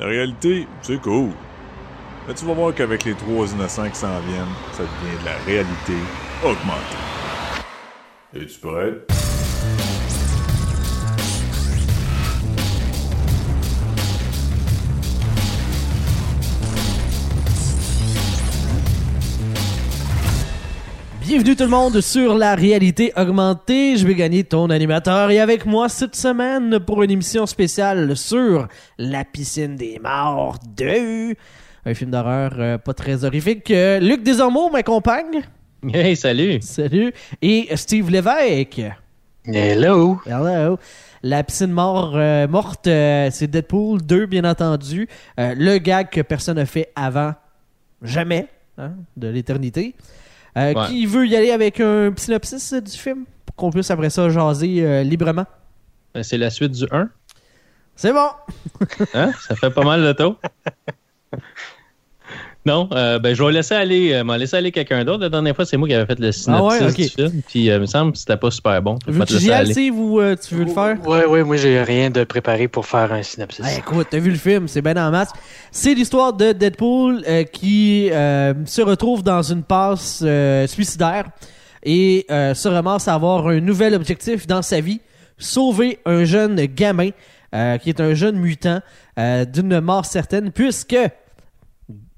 La réalité, c'est cool. Mais tu vas voir qu'avec les trois innocents qui s'en viennent, ça devient de la réalité augmentée. Es-tu prêt? Bienvenue tout le monde sur la réalité augmentée. Je vais gagner ton animateur et avec moi cette semaine pour une émission spéciale sur La piscine des morts 2. Un film d'horreur euh, pas très horrifique. Euh, Luc Desormeaux m'accompagne. Hey, salut! Salut. Et Steve Lévesque. Hello! Hello. La piscine mort, euh, morte, c'est Deadpool 2, bien entendu. Le gag que personne n'a fait avant, jamais, hein, de l'éternité. Euh, Ouais. Qui veut y aller avec un synopsis euh, du film? Pour qu'on puisse après ça jaser euh, librement? Ben, C'est la suite du 1. C'est bon! Hein? Ça fait pas mal de taux. Non, euh, ben, je vais laisser aller, euh, m'en laisser aller quelqu'un d'autre. La dernière fois, c'est moi qui avais fait le synopsis Ah ouais, ok. du film. Puis, euh, il me semble que c'était pas super bon. Te laisser y aller, aller. Steve, ou euh, tu veux le faire? Ouais, ouais, moi j'ai rien de préparé pour faire un synopsis. Ah, écoute, t'as vu le film, c'est bien en masse. C'est l'histoire de Deadpool euh, qui euh, se retrouve dans une passe euh, suicidaire et euh, se ramasse à avoir un nouvel objectif dans sa vie, sauver un jeune gamin euh, qui est un jeune mutant euh, d'une mort certaine puisque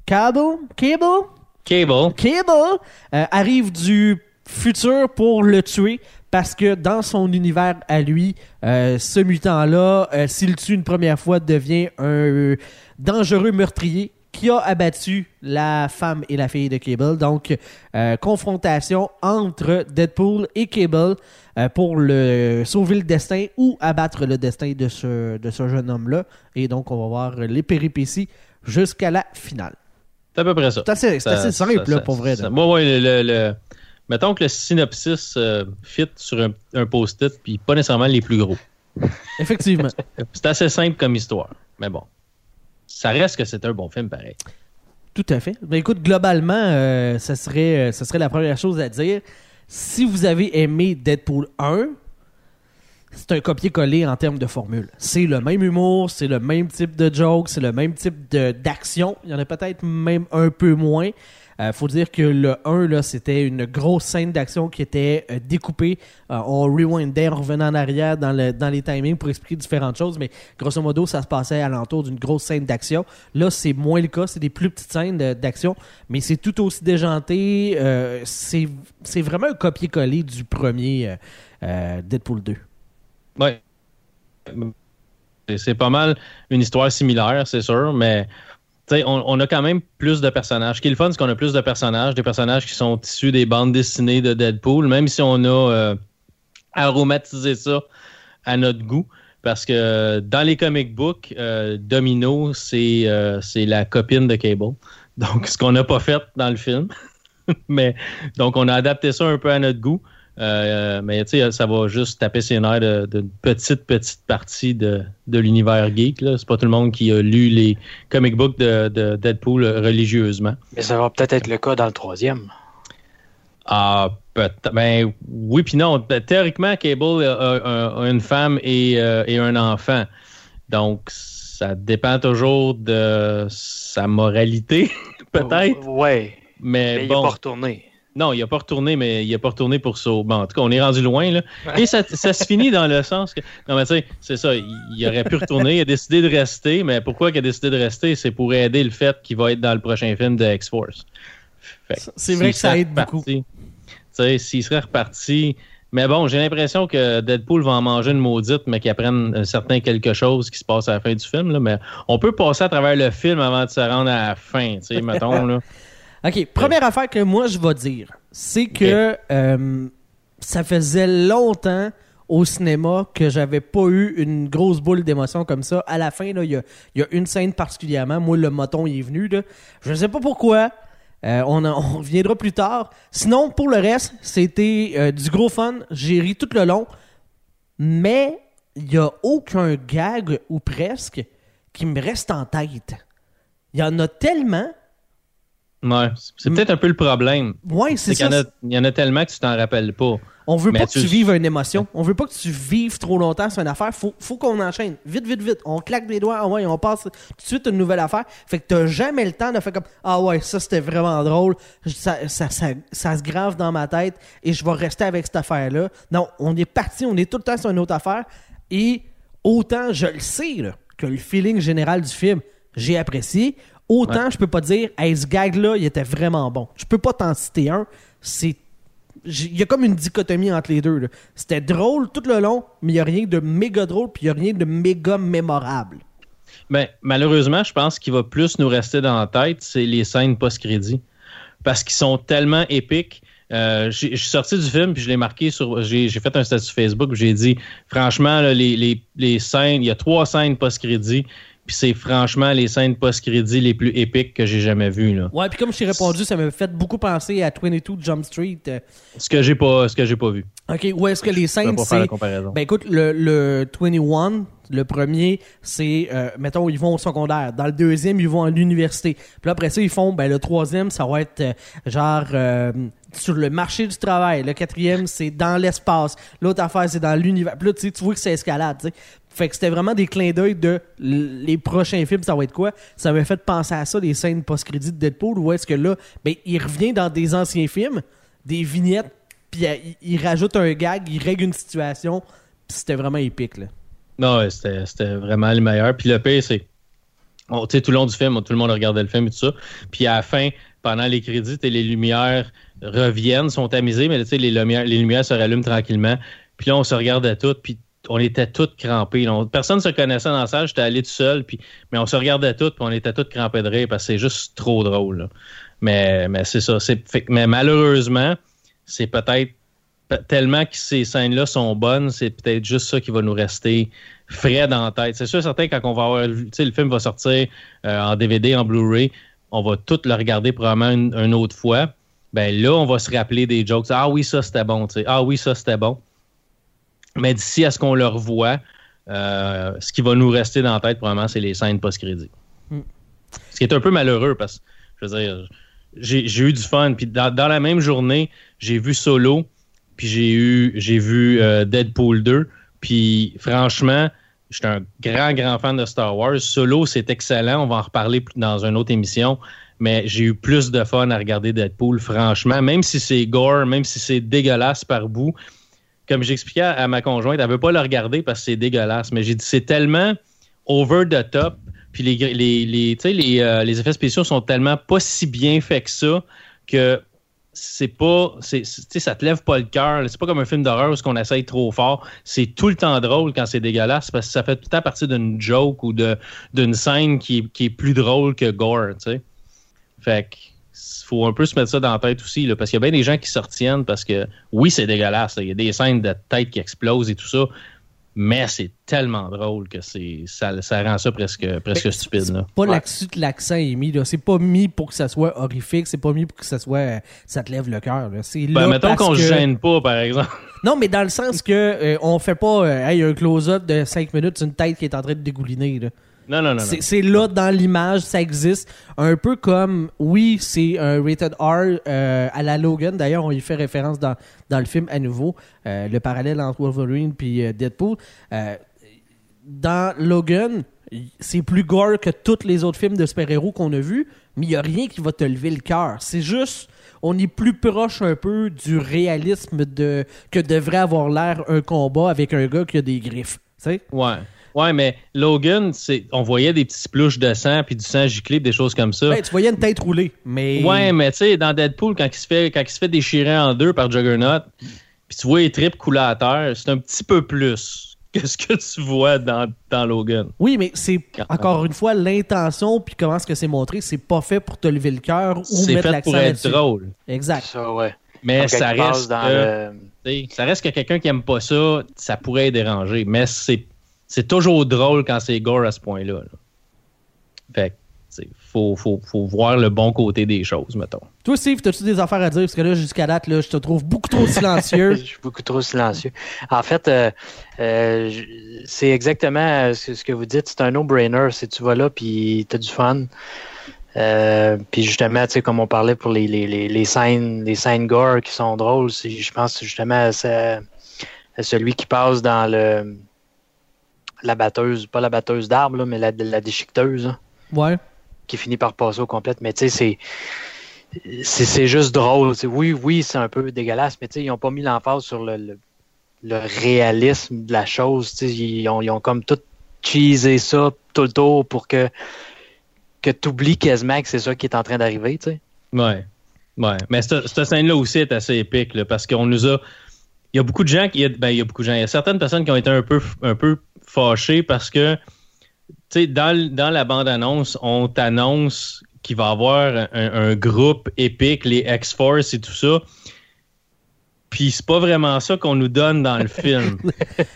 Cable, Cable, Cable. Cable euh, arrive du futur pour le tuer parce que dans son univers à lui, euh, ce mutant-là, euh, s'il tue une première fois, devient un dangereux meurtrier qui a abattu la femme et la fille de Cable. Donc, euh, confrontation entre Deadpool et Cable euh, pour le sauver le destin ou abattre le destin de ce, de ce jeune homme-là. Et donc, on va voir les péripéties jusqu'à la finale. C'est à peu près ça. C'est assez, Ça- assez simple, ça- là, ça- pour vrai. ça- là. Ouais, ouais, le, le- le- Mettons que le synopsis euh, fit sur un, un post-it, puis pas nécessairement les plus gros. Effectivement. C'est assez simple comme histoire. Mais bon. Ça reste que c'est un bon film, pareil. Tout à fait. Ben écoute, globalement, euh, ça, serait, euh, ça serait la première chose à dire. Si vous avez aimé Deadpool 1, c'est un copier-coller en termes de formule. C'est le même humour, c'est le même type de joke, c'est le même type d'action. Il y en a peut-être même un peu moins. Euh, faut dire que le 1, là, c'était une grosse scène d'action qui était euh, découpée. Euh, on rewindait, on revenait en arrière dans, le, dans les timings pour expliquer différentes choses, mais grosso modo, ça se passait alentour d'une grosse scène d'action. Là, c'est moins le cas, c'est des plus petites scènes d'action, mais c'est tout aussi déjanté. Euh, c'est vraiment un copier-coller du premier euh, Deadpool 2. Ouais. C'est- pas mal une histoire similaire, c'est sûr, mais on, on a quand même plus de personnages. Ce qui est le fun, c'est qu'on a plus de personnages, des personnages qui sont issus des bandes dessinées de Deadpool, même si on a euh, aromatisé ça à notre goût. Parce que dans les comic books, euh, Domino, c'est euh, la copine de Cable. Donc, ce qu'on n'a pas fait dans le film. mais donc, on a adapté ça un peu à notre goût. Euh, mais tu sais, ça va juste taper ses nerfs de- d'une petite, petite partie de, de l'univers geek. C'est pas tout le monde qui a lu les comic books de, de Deadpool religieusement. Mais ça va peut-être être le cas dans le troisième. Ah, peut-être. Ben oui, puis non. Théoriquement, Cable a, a- a une femme et, euh, et un enfant. Donc, ça dépend toujours de sa moralité, peut-être. Ouais. Mais, Mais il bon. est pas retourné. Non, il n'a pas retourné, mais il n'a pas retourné pour ça. Bon, en tout cas, on est rendu loin, là. Et ça, ça se finit dans le sens que. Non, mais tu sais, c'est ça. Il, il aurait pu retourner. Il a décidé de rester, mais pourquoi il a décidé de rester? C'est pour aider le fait qu'il va être dans le prochain film de X-Force. C'est vrai que ça aide beaucoup. Tu sais, s'il serait reparti. Mais bon, j'ai l'impression que Deadpool va en manger une maudite, mais qu'il apprenne un certain quelque chose qui se passe à la fin du film. Là. Mais on peut passer à travers le film avant de se rendre à la fin, tu sais, mettons. Là. OK, première affaire que moi je vais dire, c'est que euh, ça faisait longtemps au cinéma que j'avais pas eu une grosse boule d'émotion comme ça. À la fin, là, il y a, il y a une scène particulièrement. Moi, le moton il est venu. Là. Je ne sais pas pourquoi. Euh, on, en- on reviendra plus tard. Sinon, pour le reste, c'était euh, du gros fun. J'ai ri tout le long. Mais il n'y a aucun gag, ou presque, qui me reste en tête. Il y en a tellement. Ouais, c'est peut-être un peu le problème. Ouais, c'est ça. il y en a tellement que tu t'en rappelles pas. On veut Mais pas que tu- tu vives une émotion. On veut pas que tu vives trop longtemps sur une affaire. Faut, faut qu'on enchaîne. Vite, vite, vite. On claque des doigts. Ah ouais, on passe tout de suite à une nouvelle affaire. Fait que t'as jamais le temps de faire comme Ah ouais, ça c'était vraiment drôle. Ça, ça, ça, ça se grave dans ma tête et je vais rester avec cette affaire-là. Non, on est parti. On est tout le temps sur une autre affaire. Et autant je le sais là, que le feeling général du film, j'ai apprécié. Autant je peux pas dire, hey, ce gag-là, il était vraiment bon. Je peux pas t'en citer un. C'est il y a comme une dichotomie entre les deux. C'était drôle tout le long, mais il n'y a rien de méga drôle, puis il n'y a rien de méga mémorable. Ben, malheureusement, je pense qu'il va plus nous rester dans la tête, c'est les scènes post-crédit. Parce qu'ils sont tellement épiques. Euh, je suis sorti du film, puis je l'ai marqué sur. J'ai fait un statut Facebook, où j'ai dit, franchement, là, les, les- les scènes, il y a trois scènes post-crédit, puis c'est franchement les scènes post-crédit les plus épiques que j'ai jamais vues. Là. Ouais, puis comme je t'ai répondu, ça m'a fait beaucoup penser à 22 Jump Street. Euh, Ce que j'ai pas, ce que j'ai pas vu. Ok, où est-ce que les scènes, pas faire la c'est. comparaison. Ben écoute, le, le 21, le premier, c'est, euh, mettons, ils vont au secondaire. Dans le deuxième, ils vont à l'université. Puis là, après ça, ils font, ben le troisième, ça va être euh, genre euh, sur le marché du travail. Le quatrième, c'est dans l'espace. L'autre affaire, c'est dans l'univers. Puis là, tu sais, tu vois que c'est escalade, tu sais. Fait que c'était vraiment des clins d'œil de les prochains films, ça va être quoi? Ça m'a fait penser à ça, les scènes post-crédit de Deadpool, où est-ce que là, ben, il revient dans des anciens films, des vignettes, puis il, rajoute un gag, il règle une situation, puis c'était vraiment épique, là. Non, ouais, c'était vraiment le meilleur. Puis le pire, c'est. on- tout le long du film, tout le monde regardait le film et tout ça. Puis à la fin, pendant les crédits, les lumières reviennent, sont tamisées, mais tu sais, les lumières, les lumières se rallument tranquillement. Puis là, on se regardait toutes, puis on était toutes crampés. personne ne se connaissait dans la salle, j'étais allé tout seul, mais on se regardait toutes, puis on était toutes crampés de rire parce que c'est juste trop drôle. Mais, mais c'est ça. fait mais malheureusement, c'est peut-être pe- tellement que ces scènes-là sont bonnes, c'est peut-être juste ça qui va nous rester frais dans la tête. C'est sûr, certain, quand on va avoir, le film va sortir euh, en DVD, en Blu-ray, on va tout le regarder probablement une, autre fois. Ben là, on va se rappeler des jokes. Ah oui, ça c'était bon. Ah oui, ça c'était bon. Mais d'ici à ce qu'on le revoie, euh, ce qui va nous rester dans la tête, probablement, c'est les scènes post-crédit. Mm. Ce qui est un peu malheureux parce que, je veux dire, j'ai eu du fun. Puis dans, dans la même journée, j'ai vu Solo, puis j'ai eu j'ai vu euh, Deadpool 2. Puis franchement, j'étais un grand, grand fan de Star Wars. Solo, c'est excellent. On va en reparler dans une autre émission. Mais j'ai eu plus de fun à regarder Deadpool, franchement. Même si c'est gore, même si c'est dégueulasse par bout. Comme j'expliquais à à ma conjointe, elle veut pas le regarder parce que c'est dégueulasse. Mais j'ai dit, c'est tellement over the top. Puis les, euh, effets spéciaux sont tellement pas si bien faits que ça que c'est pas. c'est- ça te lève pas le cœur. C'est pas comme un film d'horreur où on essaye trop fort. C'est tout le temps drôle quand c'est dégueulasse parce que ça fait tout temps partie d'une joke ou d'une scène qui, est- qui est plus drôle que gore. Fait que faut un peu se mettre ça dans la tête aussi, là, parce qu'il y a bien des gens qui se retiennent parce que oui, c'est dégueulasse. Il y a des scènes de tête qui explosent et tout ça. Mais c'est tellement drôle que c'est ça, ça rend ça presque, presque Ben, stupide. c'est Là. Pas Ouais. là-dessus que l'accent est mis, là. C'est pas mis pour que ça soit horrifique, c'est pas mis pour que ça soit. ça te lève le cœur. C'est Ben, mettons parce qu'on que- se gêne pas, par exemple. Non, mais dans le sens que euh, on fait pas euh, hey, un close-up de 5 minutes, c'est une tête qui est en train de dégouliner, là. Non, non, non. non. C'est là dans l'image, ça existe. Un peu comme, oui, c'est un rated R euh, à la Logan. D'ailleurs, on y fait référence dans, dans le film à nouveau. Euh, le parallèle entre Wolverine puis euh, Deadpool. Dans Logan, c'est plus gore que tous les autres films de super-héros qu'on a vus, mais il n'y a rien qui va te lever le cœur. C'est juste, on est plus proche un peu du réalisme de que devrait avoir l'air un combat avec un gars qui a des griffes. Ouais. Ouais, mais Logan, c'est, on voyait des petits plouches de sang puis du sang giclé, des choses comme ça. Ben, tu voyais une tête roulée, mais... Ouais, mais tu sais, dans Deadpool, quand il se fait, quand il se fait déchirer en deux par Juggernaut, puis tu vois les tripes couler à terre, c'est un petit peu plus que ce que tu vois dans, dans Logan. Oui, mais c'est encore une fois l'intention puis comment est-ce que c'est montré, c'est pas fait pour te lever le cœur ou C'est mettre fait l'accent pour être drôle. Exact. Ça, ouais. Mais ça reste, dans le- ça reste que quelqu'un qui aime pas ça, ça pourrait déranger. Mais c'est, c'est toujours drôle quand c'est gore à ce point-là. là. Fait que, tu sais, faut, faut, faut voir le bon côté des choses, mettons. Toi, Steve, as-tu des affaires à dire? Parce que là, jusqu'à date, là, je te trouve beaucoup trop silencieux. Je suis beaucoup trop silencieux. En fait, euh, euh, c'est exactement euh, ce que vous dites. C'est un no-brainer. Si tu vas là puis tu as du fun, Euh, puis justement, tu sais, comme on parlait pour les, les, les, les scènes, les scènes gore qui sont drôles, je pense justement à celui qui passe dans le la batteuse, pas la batteuse d'arbres, là, mais la, la déchiqueteuse, hein, Ouais. qui finit par passer au complète. Mais tu sais, c'est c'est c'est juste drôle. Oui, oui, c'est un peu dégueulasse, mais tu sais, ils n'ont pas mis l'emphase sur le, le, le réalisme de la chose. tu sais. Ils ont, ils ont comme tout cheesé ça tout le tour pour que que tu oublies quasiment que c'est ça qui est en train d'arriver, tu sais. Ouais. Ouais. Mais cette, cette scène-là aussi est assez épique, là, parce qu'on nous a. Il y a beaucoup de gens qui. il y a- Ben, il y a beaucoup de gens. Il y a certaines personnes qui ont été un peu, un peu fâchées parce que, tu sais, dans, dans la bande-annonce, on t'annonce qu'il va y avoir un, un groupe épique, les X-Force et tout ça. Puis c'est pas vraiment ça qu'on nous donne dans le film.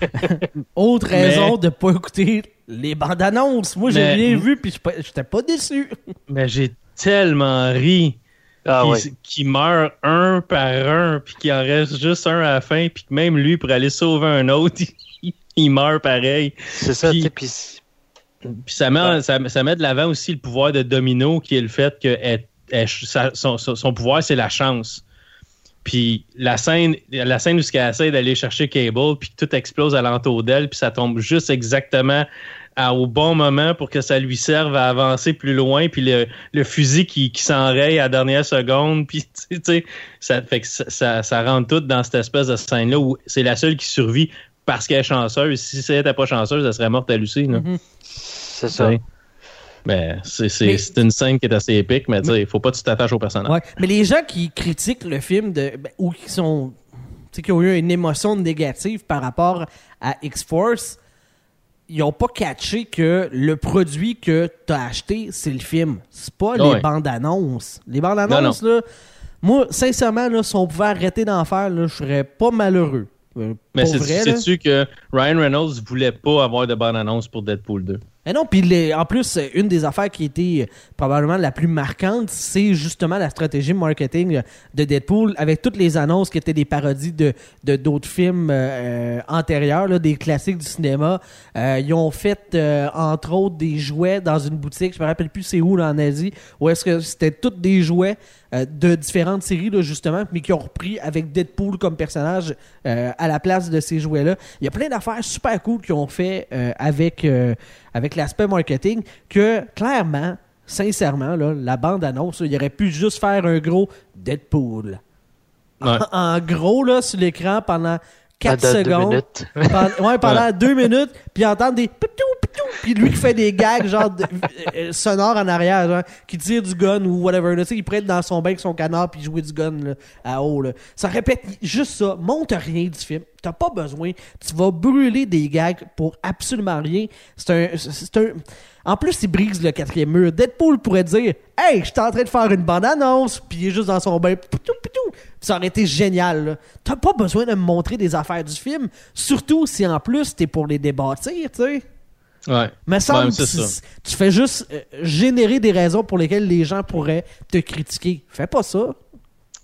Autre Mais- raison de pas écouter les bandes annonces. Moi, j'ai rien vu, puis je- j'étais pas déçu. Mais j'ai tellement ri. Ah qui, ouais. qui meurt un par un, puis qu'il en reste juste un à la fin, puis que même lui, pour aller sauver un autre, il, meurt pareil. C'est ça, Puis-. Puis Puis ça met, ça, ça met de l'avant aussi le pouvoir de Domino, qui est le fait que elle- elle- sa- son, pouvoir, c'est la chance. Puis la scène, la scène où elle essaie d'aller chercher Cable, puis tout explose alentour d'elle, puis ça tombe juste exactement à- au bon moment pour que ça lui serve à avancer plus loin, puis le, le fusil qui, qui s'enraye à la dernière seconde, puis tu sais, ça fait que ça, ça, ça rentre tout dans cette espèce de scène-là où c'est la seule qui survit parce qu'elle est chanceuse. Si elle n'était pas chanceuse, elle serait morte à Lucie. Mhm. c'est ça. Ouais. Ben, c'est c'est- Mais- c'est une scène qui est assez épique, mais tu sais, il faut pas que tu t'attaches au personnage. Ouais. Mais les gens qui critiquent le film de, ben, ou qui sont. Tu sais, qui ont eu une émotion négative par rapport à X-Force, ils ont pas catché que le produit que tu as acheté, c'est le film. C'est pas les Ouais. bandes annonces. Les bandes annonces, là, moi, sincèrement, là, si on pouvait arrêter d'en faire, là, je serais pas malheureux. Euh, Mais pour c'est- vrai, là. sais-tu que Ryan Reynolds voulait pas avoir de bonne annonce pour Deadpool 2? Mais non, puis en plus, une des affaires qui était euh, probablement la plus marquante, c'est justement la stratégie marketing de Deadpool avec toutes les annonces qui étaient des parodies de de d'autres films euh, euh, antérieurs, là, des classiques du cinéma. Euh, ils ont fait, euh, entre autres, des jouets dans une boutique, je me rappelle plus c'est où là, en Asie, où est-ce que c'était toutes des jouets euh, de différentes séries, là, justement, mais qui ont repris avec Deadpool comme personnage euh, à la place de ces jouets-là. Il y a plein d'affaires super cool qu'ils ont fait euh, avec, avec l'aspect marketing que, clairement, sincèrement, là, la bande-annonce, il aurait pu juste faire un gros Deadpool. Ouais. En, en gros, là, sur l'écran pendant 4 Ah, de- deux secondes. Pendant- ouais, pendant deux minutes, puis entendre des pitou, pitou, puis lui qui fait des gags genre de- euh, sonores en arrière, genre, qui tire du gun ou whatever. Là, tu sais, il pourrait être dans son bain avec son canard puis jouer du gun là, à haut. Là. Ça répète juste ça. Monte rien du film. T'as pas besoin. Tu vas brûler des gags pour absolument rien. C'est un, c'est un. En plus, il brise le quatrième mur. Deadpool pourrait dire Hey, je suis en train de faire une bonne annonce, puis il est juste dans son bain. Pitou, pitou. Ça aurait été génial. là. T'as pas besoin de me montrer des affaires du film, surtout si en plus t'es pour les débâtir, tu sais. Ouais. Mais semble tu, ça. tu fais juste euh, générer des raisons pour lesquelles les gens pourraient te critiquer. Fais pas ça.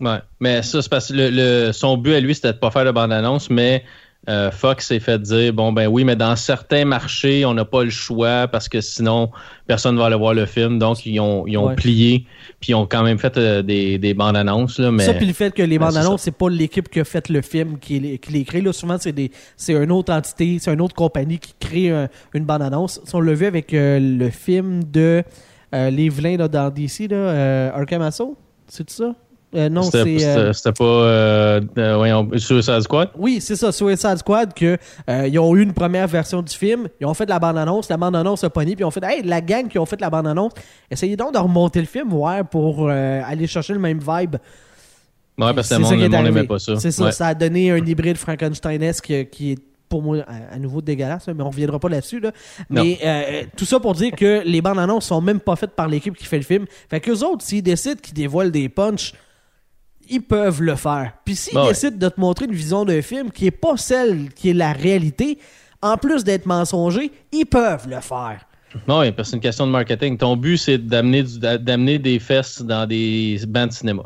Ouais. Mais ça, c'est parce que le, le- son but à lui, c'était de pas faire de bande-annonce, mais euh, Fox s'est fait dire bon, ben oui, mais dans certains marchés, on n'a pas le choix parce que sinon, personne va aller voir le film. Donc, ils ont, ils ont Ouais. plié, puis ils ont quand même fait euh, des, des bandes-annonces. Mais... Ça, puis le fait que les Ben, bandes c'est pas l'équipe qui a fait le film qui, les- qui les crée. Là, souvent, c'est des, c'est une autre entité, c'est une autre compagnie qui crée un- une bande annonce. Ça, On l'a vu avec euh, le film de les vilains là, dans DC, là, Arkham Assault. C'est ça? Euh, non, C'était c'est. c'était- euh, c'était pas euh, euh, voyons, Suicide Squad? Oui, c'est ça, Suicide Squad, que ils ont eu une première version du film, ils ont fait la bande-annonce, la bande-annonce a pogné, puis ils ont fait, hey, la gang qui ont fait la bande-annonce, essayez donc de remonter le film, ouais, pour aller chercher le même vibe. Ouais, parce que C'est le ça monde n'aimait pas ça. C'est ça, Ouais. ça a donné un hybride Frankensteinesque qui est pour moi à, nouveau dégueulasse, mais on reviendra pas là-dessus. Là. Mais euh, tout ça pour dire que les bandes annonces sont même pas faites par l'équipe qui fait le film. Fait qu'eux autres, s'ils décident qu'ils dévoilent des punchs, ils peuvent le faire. Puis s'ils ouais. décident de te montrer une vision d'un film qui est pas celle qui est la réalité, en plus d'être mensonger, ils peuvent le faire. Oui, parce que c'est une question de marketing. Ton but, c'est d'amener des fesses dans des bandes de cinéma.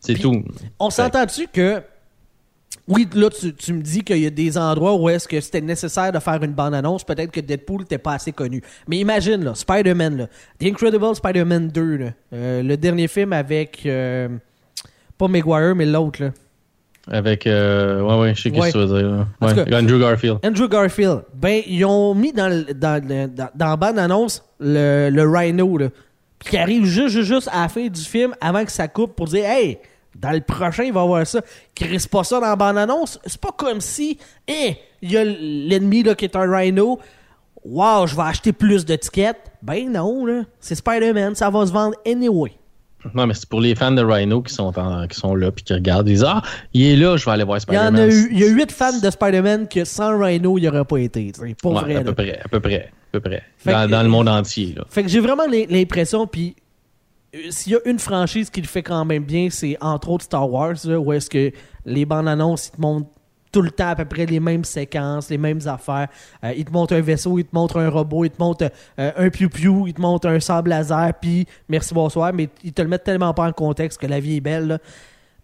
C'est Puis- tout. On s'entend dessus que Oui, là, tu, tu me dis qu'il y a des endroits où est-ce que c'était nécessaire de faire une bande-annonce. Peut-être que Deadpool n'était pas assez connu. Mais imagine, là, Spider-Man, là. The Incredible Spider-Man 2, là. Euh, le dernier film avec... euh, pas Maguire, mais l'autre, là. Avec. euh, ouais, ouais, je sais Ouais. ce que tu veux dire. Ouais, cas- Andrew Garfield. Andrew Garfield. Ben, ils ont mis dans, le- dans, le- dans, dans la bande-annonce le, le Rhino, là. Puis qui arrive juste, juste, juste à la fin du film avant que ça coupe pour dire Hey, dans le prochain, il va y avoir ça. Qui reste pas ça dans la bande-annonce. C'est pas comme si, hein, il y a l'ennemi là, qui est un Rhino. Wow, je vais acheter plus de tickets. Ben non, là. C'est Spider-Man, ça va se vendre anyway. Non, mais c'est pour les fans de Rhino qui sont, en- qui sont là puis qui regardent. Ils disent Ah, il est là, je vais aller voir Il y en Spider-Man. a eu, il y a huit fans de Spider-Man que sans Rhino, il n'y aurait pas été. Pour Ouais, vrai. à là. peu près, à peu près, à peu près. Dans, que- dans le monde entier, là. Fait que j'ai vraiment l'im- l'impression, puis euh, s'il y a une franchise qui le fait quand même bien, c'est entre autres Star Wars, là, où est-ce que les bandes annonces, ils te montrent tout le temps à peu près les mêmes séquences, les mêmes affaires. Euh, ils te montrent un vaisseau, ils te montrent un robot, ils te montrent euh, un piou-piou, ils te montrent un sable laser, puis merci, bonsoir, mais ils te le mettent tellement pas en contexte que la vie est belle.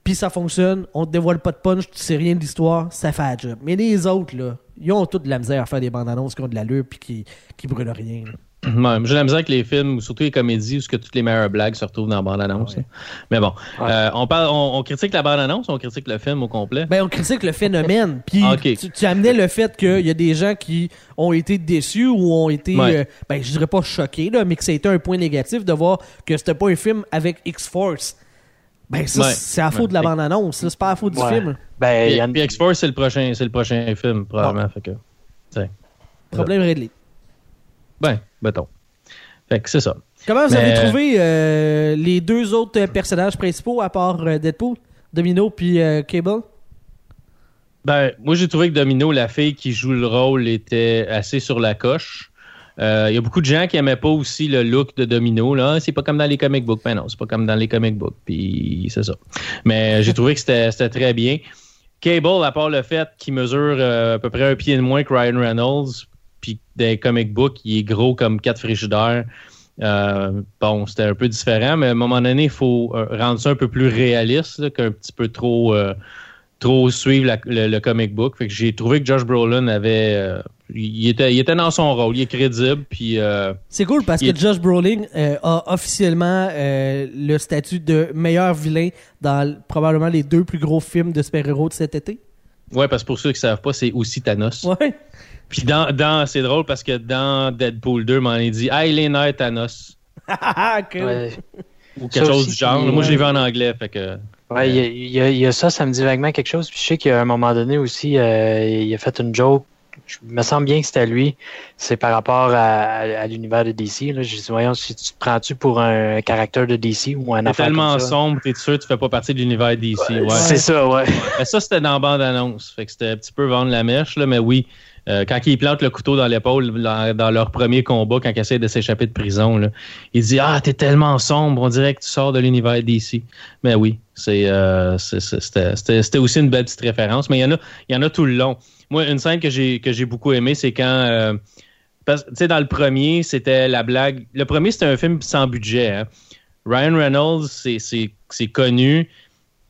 Puis ça fonctionne, on te dévoile pas de punch, tu sais rien de l'histoire, ça fait la job. Mais les autres, là, ils ont toute de la misère à faire des bandes annonces qui ont de l'allure puis qui, qui brûlent rien. Ouais, J'ai la misère avec les films, surtout les comédies, où ce que toutes les meilleures blagues se retrouvent dans la bande-annonce. Mais bon, Ouais. euh, on, parle, on, on critique la bande-annonce, on critique le film au complet? Ben, on critique le phénomène. Puis Ah, tu, tu amenais le fait qu'il y a des gens qui ont été déçus ou ont été, Ouais. euh, ben, je dirais pas choqués, là, mais que ça a été un point négatif de voir que c'était pas un film avec X-Force. Ben, ça, c'est à faute de la bande-annonce. C'est pas à faute du film. Ben, Puis, y a puis X-Force, c'est le prochain, c'est le prochain film, probablement. Fait que, Problème réglé. Ben, mettons. Fait que c'est ça. Comment vous Mais- avez trouvé euh, les deux autres euh, personnages principaux à part euh, Deadpool, Domino puis euh, Cable? Ben, moi, j'ai trouvé que Domino, la fille qui joue le rôle, était assez sur la coche. Euh, Il y a beaucoup de gens qui aimaient pas aussi le look de Domino. Là, c'est pas comme dans les comic books. Ben non, c'est pas comme dans les comic books. Puis c'est ça. Mais j'ai trouvé que c'était c'était très bien. Cable, à part le fait qu'il mesure euh, à peu près un pied de moins que Ryan Reynolds, puis les comic books, il est gros comme quatre frigidaires. Euh, bon, c'était un peu différent, mais à un moment donné, il faut euh, rendre ça un peu plus réaliste qu'un petit peu trop. euh, trop suivre la- le, le comic book. Fait que j'ai trouvé que Josh Brolin avait. euh, il, était, il était dans son rôle, il est crédible, puis. C'est cool parce que est- Josh Brolin a officiellement le statut de meilleur vilain dans probablement les deux plus gros films de super-héros de cet été. ouais, parce que pour ceux qui savent pas, c'est aussi Thanos. Ouais. Puis dans, dans c'est drôle parce que dans Deadpool 2, m'en est dit Ah, il est nerf Thanos. Cool. ouais, Ou quelque Ça chose aussi, du genre. Moi, je l'ai vu en anglais, fait que. ouais, il y, a- il y a- il y a ça, ça me dit vaguement quelque chose. Puis je sais qu'à un moment donné aussi, euh, il a fait une joke. Je me sens bien que c'était lui. C'est par rapport à, à- à l'univers de DC. Là. Je dis, voyons, si tu te prends-tu pour un caractère de DC ou un C'est affaire tellement comme ça? sombre, t'es sûr que tu fais pas partie de l'univers DC. Ouais. C'est ça, ouais. Mais ça, c'était dans la bande-annonce. Fait que c'était un petit peu vendre la mèche, là, mais oui. Euh, quand ils plantent le couteau dans l'épaule dans, leur premier combat, quand ils essaient de s'échapper de prison, là, il dit Ah, t'es tellement sombre, on dirait que tu sors de l'univers d'ici. Mais oui, c'est, euh, c'était, aussi une belle petite référence. Mais il y en a, il y en a tout le long. Moi, une scène que j'ai, que j'ai beaucoup aimé, c'est quand. euh, parce- tu sais, dans le premier, c'était la blague. Le premier, c'était un film sans budget. hein. Ryan Reynolds, c'est connu.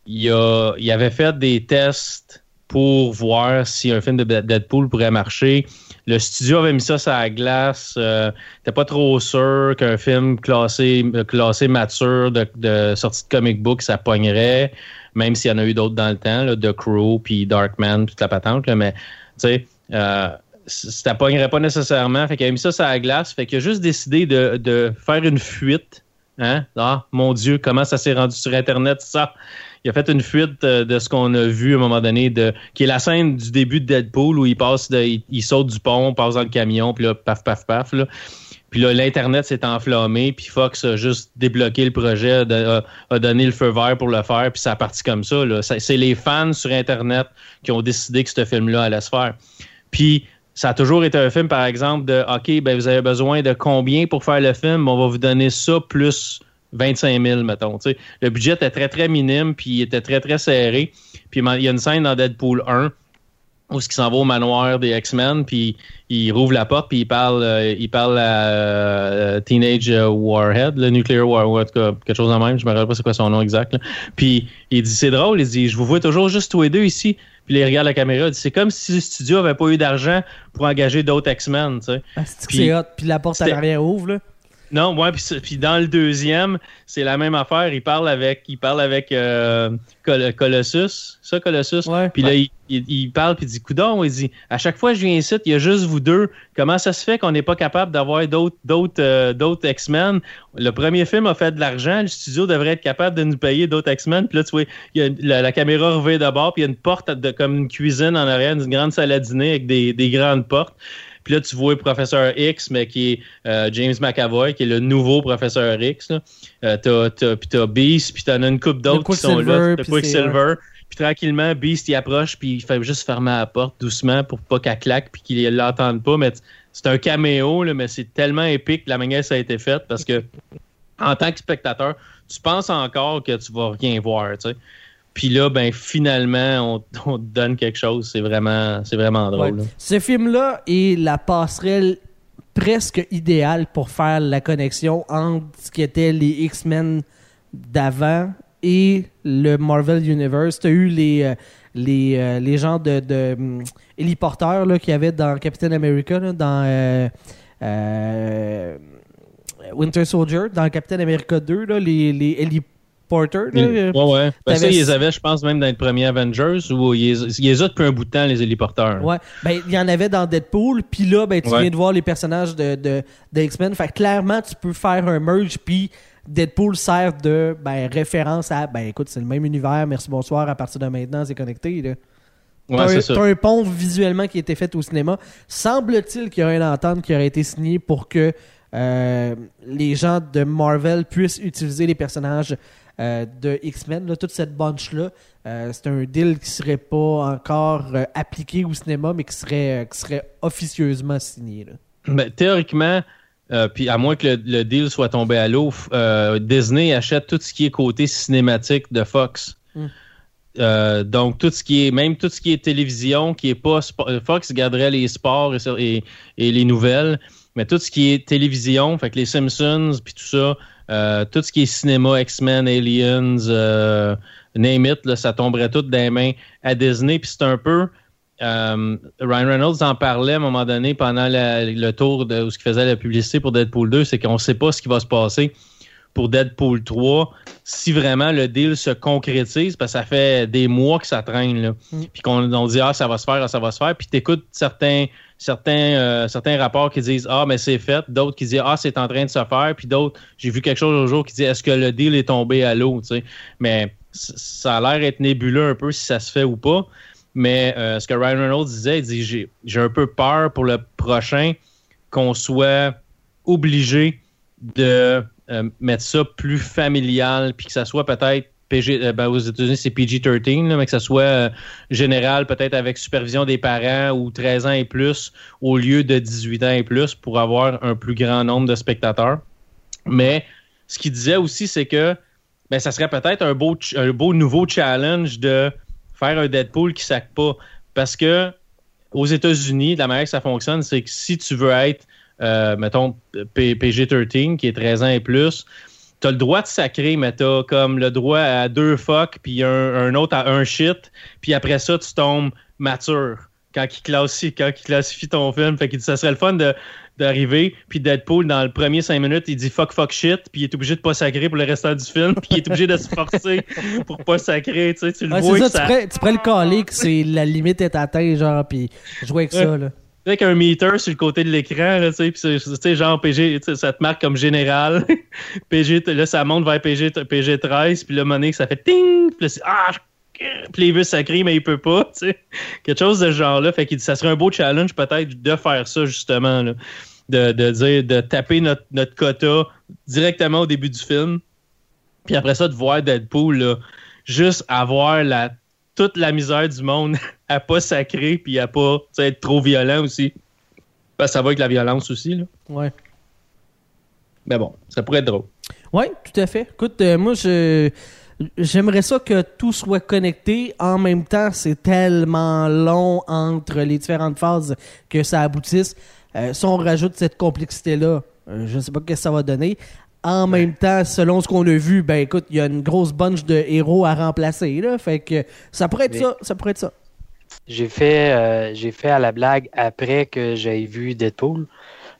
Il, a, il avait fait des tests pour voir si un film de Deadpool pourrait marcher. Le studio avait mis ça sur la glace. Euh, T'es pas trop sûr qu'un film classé, classé mature de, sortie de comic book, ça pognerait, même s'il y en a eu d'autres dans le temps, The Crow, puis Darkman, toute la patente. Mais, tu sais, euh, ça pognerait pas nécessairement. Fait qu'il a mis ça sur la glace. Fait qu'il a juste décidé de, de faire une fuite. Hein? Ah, mon Dieu, comment ça s'est rendu sur Internet, ça? Il a fait une fuite euh, de ce qu'on a vu à un moment donné, qui est la scène du début de Deadpool où il passe, il, saute du pont, passe dans le camion, puis là, paf, paf, paf. Là. Puis là, l'Internet s'est enflammé, puis Fox a juste débloqué le projet, a, donné le feu vert pour le faire, puis ça a parti comme. Ça- C'est les fans sur Internet qui ont décidé que ce film-là allait se faire. Puis ça a toujours été un film, par exemple, de OK, ben vous avez besoin de combien pour faire le film? On va vous donner ça plus 25 000, mettons. Le budget était très, très minime, puis il était très, très serré. Puis il y a une scène dans Deadpool 1 où il s'en va au manoir des X-Men, puis il rouvre la porte, puis il parle, euh, il parle à euh, Teenage Warhead, le Nuclear War, ou en tout cas, quelque chose de même, je me rappelle pas c'est quoi son nom exact. là. Puis il dit, c'est drôle, il dit, je vous vois toujours juste tous les deux ici. puis il regarde la caméra, il dit, c'est comme si le studio avait pas eu d'argent pour engager d'autres X-Men, tu sais. Ah, c'est que Puis- c'est hot? Puis la porte à l'arrière ouvre, là. Non, ouais, puis, dans le deuxième, c'est la même affaire. Il parle avec, il parle avec euh, Col- Colossus, ça, Colossus. Puis là, il, il- il parle, puis il dit, coudon, il dit, à chaque fois que je viens ici, il y a juste vous deux. Comment ça se fait qu'on n'est pas capable d'avoir d'autres, d'autres, euh, X-Men? Le premier film a fait de l'argent, le studio devrait être capable de nous payer d'autres X-Men. Puis là, tu vois, il y a la, la caméra revient d'abord, puis il y a une porte de, comme une cuisine en arrière, une grande salle à dîner avec des, des grandes portes. Puis là, tu vois le professeur X, mais qui est euh, James McAvoy, qui est le nouveau professeur X. Là. Euh, t'as, t'as, puis t'as Beast, puis t'en as une coupe d'autres qui sont là. T'as Quicksilver. Puis tranquillement, Beast, il approche, puis il fait juste fermer la porte doucement pour pas qu'elle claque, puis qu'il l'entende pas. Mais c'est un caméo, là, mais c'est tellement épique la manière que ça a été fait, parce que en tant que spectateur, tu penses encore que tu vas rien voir, tu sais. Puis là, ben finalement, on, on te donne quelque chose. C'est vraiment, c'est vraiment drôle. Ouais. Ce film-là est la passerelle presque idéale pour faire la connexion entre ce qui était les X-Men d'avant et le Marvel Universe. Tu as eu les, euh, les, euh, les gens de, de héliporteurs là, qu'il y avait dans Captain America, là, dans euh, euh, Winter Soldier, dans Captain America 2, là, les, les héliporteurs. là, euh, Ouais, ouais. Ben, ça, ils les avaient, je pense, même dans le premier Avengers, où ils, les- ils les ont depuis un bout de temps, les héliporteurs. Ouais, ben il y en avait dans Deadpool, puis là ben tu Ouais. viens de voir les personnages de de, de X-Men, fait que clairement tu peux faire un merge puis Deadpool sert de ben, référence à ben écoute, c'est le même univers, merci bonsoir, à partir de maintenant, c'est connecté là. Ouais, un- c'est t'as un pont visuellement qui a été fait au cinéma. Semble-t-il qu'il y a une entente qui aurait été signée pour que euh, les gens de Marvel puissent utiliser les personnages euh, de X-Men, toute cette bunch-là. Euh, c'est un deal qui serait pas encore euh, appliqué au cinéma, mais qui serait, qui serait officieusement signé. Là. Ben, théoriquement, euh, puis à moins que le, le deal soit tombé à l'eau, euh, Disney achète tout ce qui est côté cinématique de Fox. Mm. Euh, donc tout ce qui est même tout ce qui est télévision qui est pas Fox garderait les sports et, ça- et- et les nouvelles mais tout ce qui est télévision fait que les Simpsons puis tout ça euh, tout ce qui est cinéma X-Men Aliens euh, name it là, ça tomberait tout les mains à Disney puis c'est un peu euh, Ryan Reynolds en parlait à un moment donné pendant la- le tour de où il faisait la publicité pour Deadpool 2, c'est qu'on ne sait pas ce qui va se passer pour Deadpool 3 si vraiment le deal se concrétise, parce que ça fait des mois que ça traîne, là. Mm. puis qu'on on dit ah ça va se faire, ah, ça va se faire, puis t'écoutes certains certains euh, certains rapports qui disent ah mais c'est fait, d'autres qui disent ah c'est en train de se faire, puis d'autres j'ai vu quelque chose l'autre jour qui dit est-ce que le deal est tombé à l'eau, tu sais, mais ça a l'air être nébuleux un peu si ça se fait ou pas. Mais euh, ce que Ryan Reynolds disait, il dit j'ai j'ai un peu peur pour le prochain qu'on soit obligé de euh, mettre ça plus familial, puis que ça soit peut-être PG, euh, ben, aux États-Unis c'est PG-13, là, mais que ça soit euh, général, peut-être avec supervision des parents ou 13 ans et plus, au lieu de 18 ans et plus, pour avoir un plus grand nombre de spectateurs. Mais ce qu'il disait aussi, c'est que ben, ça serait peut-être un beau, un beau nouveau challenge de faire un Deadpool qui sac pas. Parce que aux États-Unis, la manière que ça fonctionne, c'est que si tu veux être, euh, mettons, P- PG-13, qui est 13 ans et plus, tu as le droit de sacrer, mais tu as comme le droit à deux fuck, puis un, un autre à un shit, puis après ça, tu tombes mature quand il classifie, quand il classifie ton film. Fait que ça serait le fun de d'arriver, puis Deadpool, dans le premier cinq minutes, il dit fuck, fuck, shit, puis il est obligé de pas sacrer pour le restant du film, puis il est obligé de se forcer pour pas sacrer, tu sais, tu le Ouais, vois ça, ça- tu pourrais, tu pourrais le caler que c'est la limite est atteinte, genre, puis jouer avec ça. Là. Avec un meter sur le côté de l'écran, tu sais, genre PG, ça te marque comme général. PG, là, ça monte vers PG, PG 13, puis là, monnaie, ça fait ting, puis là, c'est ah, puis il veut mais il peut pas, tu sais. Quelque chose de ce genre-là. Fait que ça serait un beau challenge, peut-être, de faire ça, justement, là. De, de dire, de taper notre, notre quota directement au début du film. Puis après ça, de voir Deadpool, là, juste avoir la, toute la misère du monde à pas sacrer puis à pas être trop violent aussi. Parce que ça va avec la violence aussi. Là. Ouais. Mais bon, ça pourrait être drôle. Oui, tout à fait. Écoute, euh, moi, je j'aimerais ça que tout soit connecté. En même temps, c'est tellement long entre les différentes phases que ça aboutisse. Euh, si on rajoute cette complexité-là, euh, je ne sais pas ce que ça va donner. En même temps, selon ce qu'on a vu, ben écoute, il y a une grosse bunch de héros à remplacer. Là, fait que ça pourrait être Mais- ça. Ça pourrait être ça. j'ai fait, euh, j'ai fait à la blague après que j'ai vu Deadpool.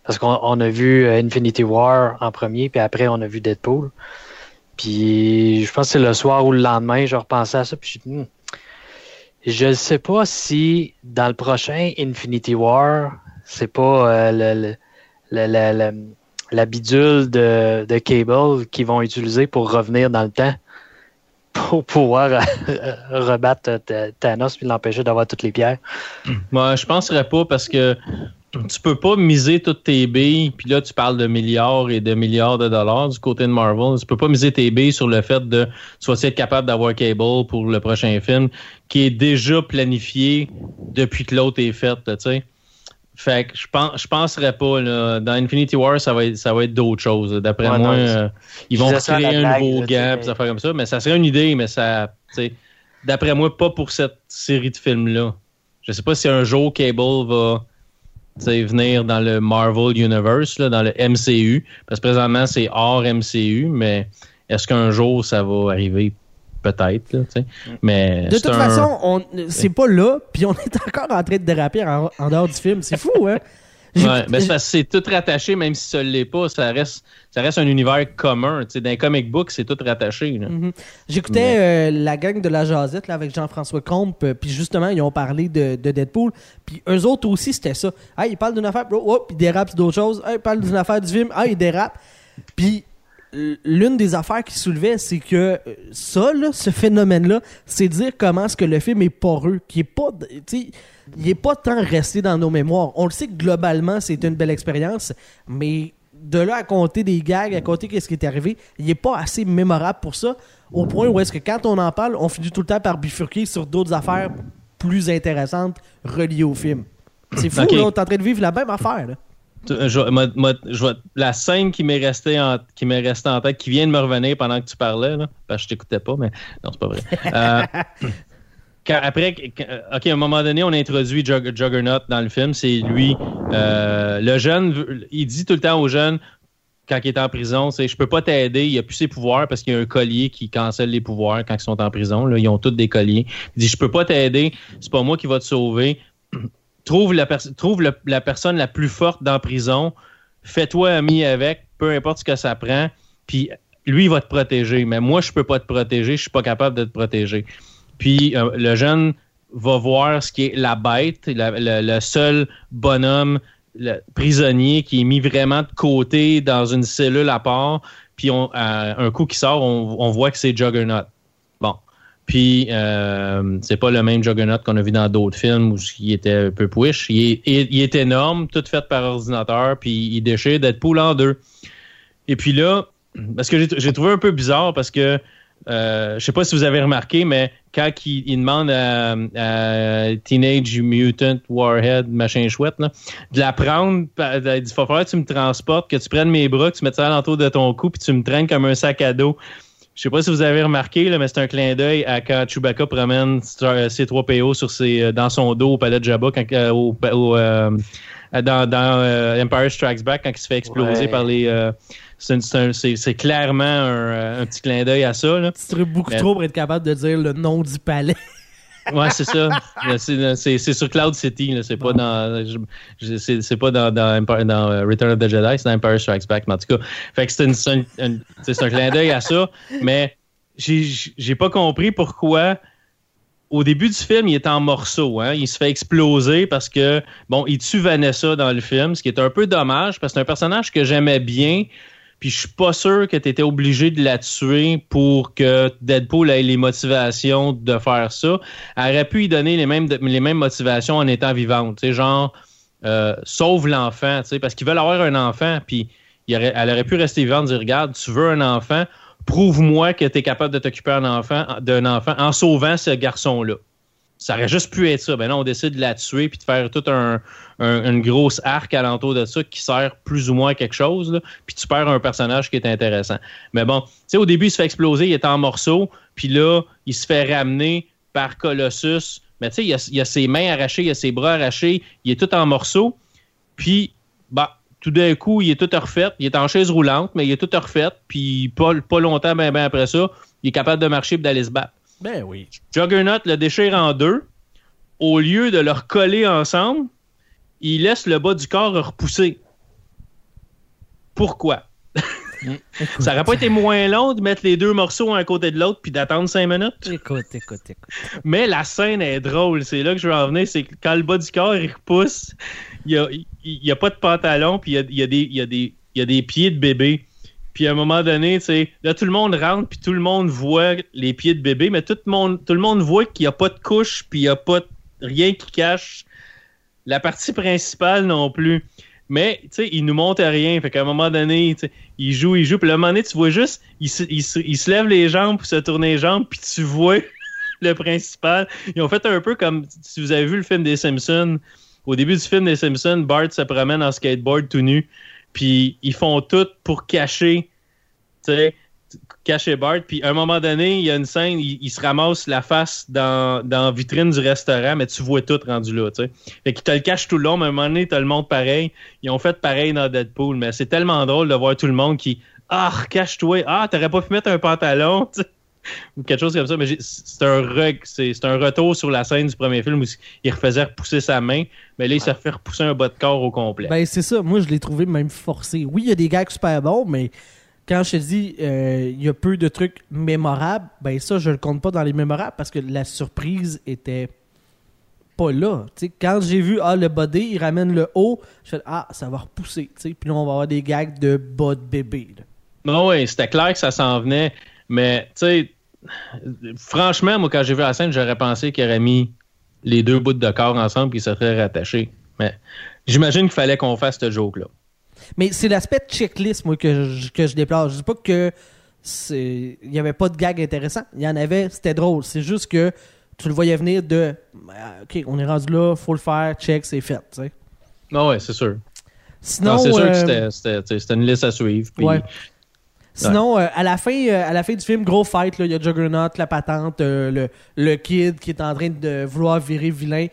Parce qu'on a vu euh, Infinity War en premier, puis après on a vu Deadpool. Puis je pense que c'est le soir ou le lendemain, je repensais à ça, puis je hmm. je ne sais pas si dans le prochain Infinity War, c'est pas le, la bidule de, de Cable qu'ils vont utiliser pour revenir dans le temps pour pouvoir euh, rebattre Thanos puis l'empêcher d'avoir toutes les pierres. Moi, je penserais pas parce que tu peux pas miser toutes tes billes, puis là, tu parles de milliards et de milliards de dollars du côté de Marvel. Tu peux pas miser tes billes sur le fait de soit être capable d'avoir Cable pour le prochain film, qui est déjà planifié depuis que l'autre est fait, tu sais. Fait que je pense je penserais pas là. dans Infinity War ça va être ça va être d'autres choses. D'après moi, euh, ils vont créer un nouveau gap, ça faire comme ça, mais ça serait une idée, mais ça d'après moi pas pour cette série de films là. Je sais pas si un jour Cable va venir dans le Marvel Universe, là, dans le MCU, parce que présentement c'est hors MCU, mais est-ce qu'un jour ça va arriver? Peut-être. Mais de toute façon, c'est pas là, puis on est encore en train de déraper en, dehors du film. C'est fou, hein? Ouais, mais c'est tout rattaché, même si ça ne l'est pas, ça reste, ça reste un univers commun. Dans un comic book, c'est tout rattaché. Mm-hmm. J'écoutais euh, la gang de la Jazette là, avec Jean-François Comte, euh, puis justement, ils ont parlé de, Deadpool. Puis eux autres aussi, c'était ça. Ah, ils parlent d'une affaire, bro, oh, puis ils dérapent sur d'autres choses. Ah, ils parlent d'une affaire du film, ah, ils dérapent. Puis l'une des affaires qui soulevait, c'est que euh, ça, ce phénomène-là, c'est dire comment est-ce que le film est poreux, qui est pas, il est pas tant resté dans nos mémoires. On le sait que globalement, c'est une belle expérience, mais de là à compter des gags, à compter qu'est-ce qui est arrivé, il est pas assez mémorable pour ça, au point où est-ce que quand on en parle, on finit tout le temps par bifurquer sur d'autres affaires plus intéressantes reliées au film. C'est fou, là, on est en train de vivre la même affaire, là. Je, la scène qui m'est restée en qui m'est restée en tête, qui vient de me revenir pendant que tu parlais, là, parce que je t'écoutais pas, mais non, c'est pas vrai. Euh, après, ok, à un moment donné, on introduit Juggernaut dans le film. C'est lui, euh, le jeune, il dit tout le temps aux jeunes quand il est en prison, c'est je peux pas t'aider, il a plus ses pouvoirs parce qu'il y a un collier qui cancelle les pouvoirs quand ils sont en prison. Là, ils ont tous des colliers. Il dit je peux pas t'aider, c'est pas moi qui va te sauver trouve la, personne la plus forte dans la prison, fais-toi ami avec, peu importe ce que ça prend, puis lui, il va te protéger. Mais moi, je peux pas te protéger, je suis pas capable de te protéger. Puis euh, le jeune va voir ce qui est la bête, le seul bonhomme prisonnier qui est mis vraiment de côté dans une cellule à part. Puis un coup qui sort, on voit que c'est Juggernaut. Puis, euh, c'est pas le même Juggernaut qu'on a vu dans d'autres films où il était un peu push. Il est, énorme, tout fait par ordinateur, puis il déchire Deadpool en deux. Et puis là, parce que j'ai trouvé un peu bizarre parce que euh, je sais pas si vous avez remarqué, mais quand il, demande à, Teenage Mutant Warhead, machin chouette, de la prendre, il dit, faut falloir que tu me transportes, que tu prennes mes bras, que tu mettes ça alentour de ton cou, puis tu me traînes comme un sac à dos. Je sais pas si vous avez remarqué, là, mais c'est un clin d'œil à quand Chewbacca promène C3PO sur ses, euh, dans son dos au palais de Jabba, quand, euh, au, euh, dans, dans Empire Strikes Back, quand il se fait exploser par les. c'est clairement un, petit clin d'œil à ça. Là. Tu serais beaucoup trop pour être capable de dire le nom du palais. Ouais, c'est ça. C'est sur Cloud City. C'est pas dans. C'est pas dans, dans, dans, euh, Return of the Jedi, c'est dans Empire Strikes Back. Mais en tout cas, fait que c'est un, un, clin d'œil à ça. Mais j'ai pas compris pourquoi. Au début du film, il est en morceaux. Hein? Il se fait exploser parce que, bon, il tue Vanessa dans le film, ce qui est un peu dommage parce que c'est un personnage que j'aimais bien, puis je suis pas sûr que tu étais obligé de la tuer pour que Deadpool ait les motivations de faire ça. Elle aurait pu lui donner les mêmes, motivations en étant vivante. Tu sais, genre, euh, sauve l'enfant, parce qu'ils veulent avoir un enfant, puis elle aurait pu rester vivante dire Regarde, tu veux un enfant, prouve-moi que tu es capable de t'occuper d'un enfant en sauvant ce garçon-là. Ça aurait juste pu être ça. Ben non, on décide de la tuer puis de faire tout un, une grosse arc alentour de ça qui sert plus ou moins à quelque chose. puis tu perds un personnage qui est intéressant. Mais bon, tu sais, au début, il se fait exploser, il est en morceaux. Puis là, il se fait ramener par Colossus. Mais tu sais, il, a, ses mains arrachées, il a ses bras arrachés, il est tout en morceaux. Puis, bah, tout d'un coup, il est tout refait. Il est en chaise roulante, mais il est tout refait. Puis, pas, pas longtemps, ben, ben après ça, il est capable de marcher et d'aller se battre. Ben oui. Juggernaut le déchire en deux. au lieu de leur coller ensemble, il laisse le bas du corps repousser. Pourquoi? ça aurait pas été moins long de mettre les deux morceaux un à côté de l'autre puis d'attendre cinq minutes? Écoute, écoute, écoute. Mais la scène est drôle. C'est là que je veux en venir. C'est que quand le bas du corps il repousse, il n'y a, a, pas de pantalon puis il y a, il y a, des, il y a, des, il y a des pieds de bébé. Puis à un moment donné, tu sais, là, tout le monde rentre, puis tout le monde voit les pieds de bébé, mais tout le monde, tout le monde voit qu'il n'y a pas de couche, puis il n'y a pas rien qui cache la partie principale non plus. Mais, tu sais, il nous montre rien. Fait qu'à un moment donné, il joue, il joue. Puis à un moment donné, tu vois juste, il se, se lève les jambes pour se tourner les jambes, puis tu vois le principal. Ils ont fait un peu comme si vous avez vu le film des Simpsons. Au début du film des Simpsons, Bart se promène en skateboard tout nu. Puis ils font tout pour cacher, tu sais, cacher Bart. Puis à un moment donné, il y a une scène, il, il se ramasse la face dans, la vitrine du restaurant, mais tu vois tout rendu là, tu sais. Fait qu'il te le cache tout le long, mais à un moment donné, tu le montre pareil. Ils ont fait pareil dans Deadpool, mais c'est tellement drôle de voir tout le monde qui Ah, cache-toi, ah, t'aurais pas pu mettre un pantalon, tu sais ou quelque chose comme ça. Mais c'est un, re, c'est un retour sur la scène du premier film où il refaisait repousser sa main, mais là, il s'est fait repousser un bas de corps au complet. Ben, c'est ça. Moi, je l'ai trouvé même forcé. Oui, il y a des gags super bons, mais quand je te dis euh, il y a peu de trucs mémorables, ben ça, je le compte pas dans les mémorables parce que la surprise était pas là. T'sais, quand j'ai vu ah, le body, il ramène le haut, je fais Ah, ça va repousser. Puis là, on va avoir des gags de bas de bébé. Là. Non, oui, c'était clair que ça s'en venait. Mais, tu sais, franchement, moi, quand j'ai vu la scène, j'aurais pensé qu'il aurait mis les deux bouts de corps ensemble et qu'ils seraient rattachés. Mais j'imagine qu'il fallait qu'on fasse ce joke-là. Mais c'est l'aspect checklist, moi, que je, que je déplore. Je dis pas que il n'y avait pas de gag intéressant. Il y en avait, c'était drôle. C'est juste que tu le voyais venir de OK, on est rendu là, faut le faire, check, c'est fait. Non, ouais, c'est sûr. Sinon, c'est sûr euh, que c'était une liste à suivre. Puis, ouais. Sinon, euh, à, la fin, euh, à la fin du film, gros fight, il y a Juggernaut, la patente, euh, le, le kid qui est en train de vouloir virer vilain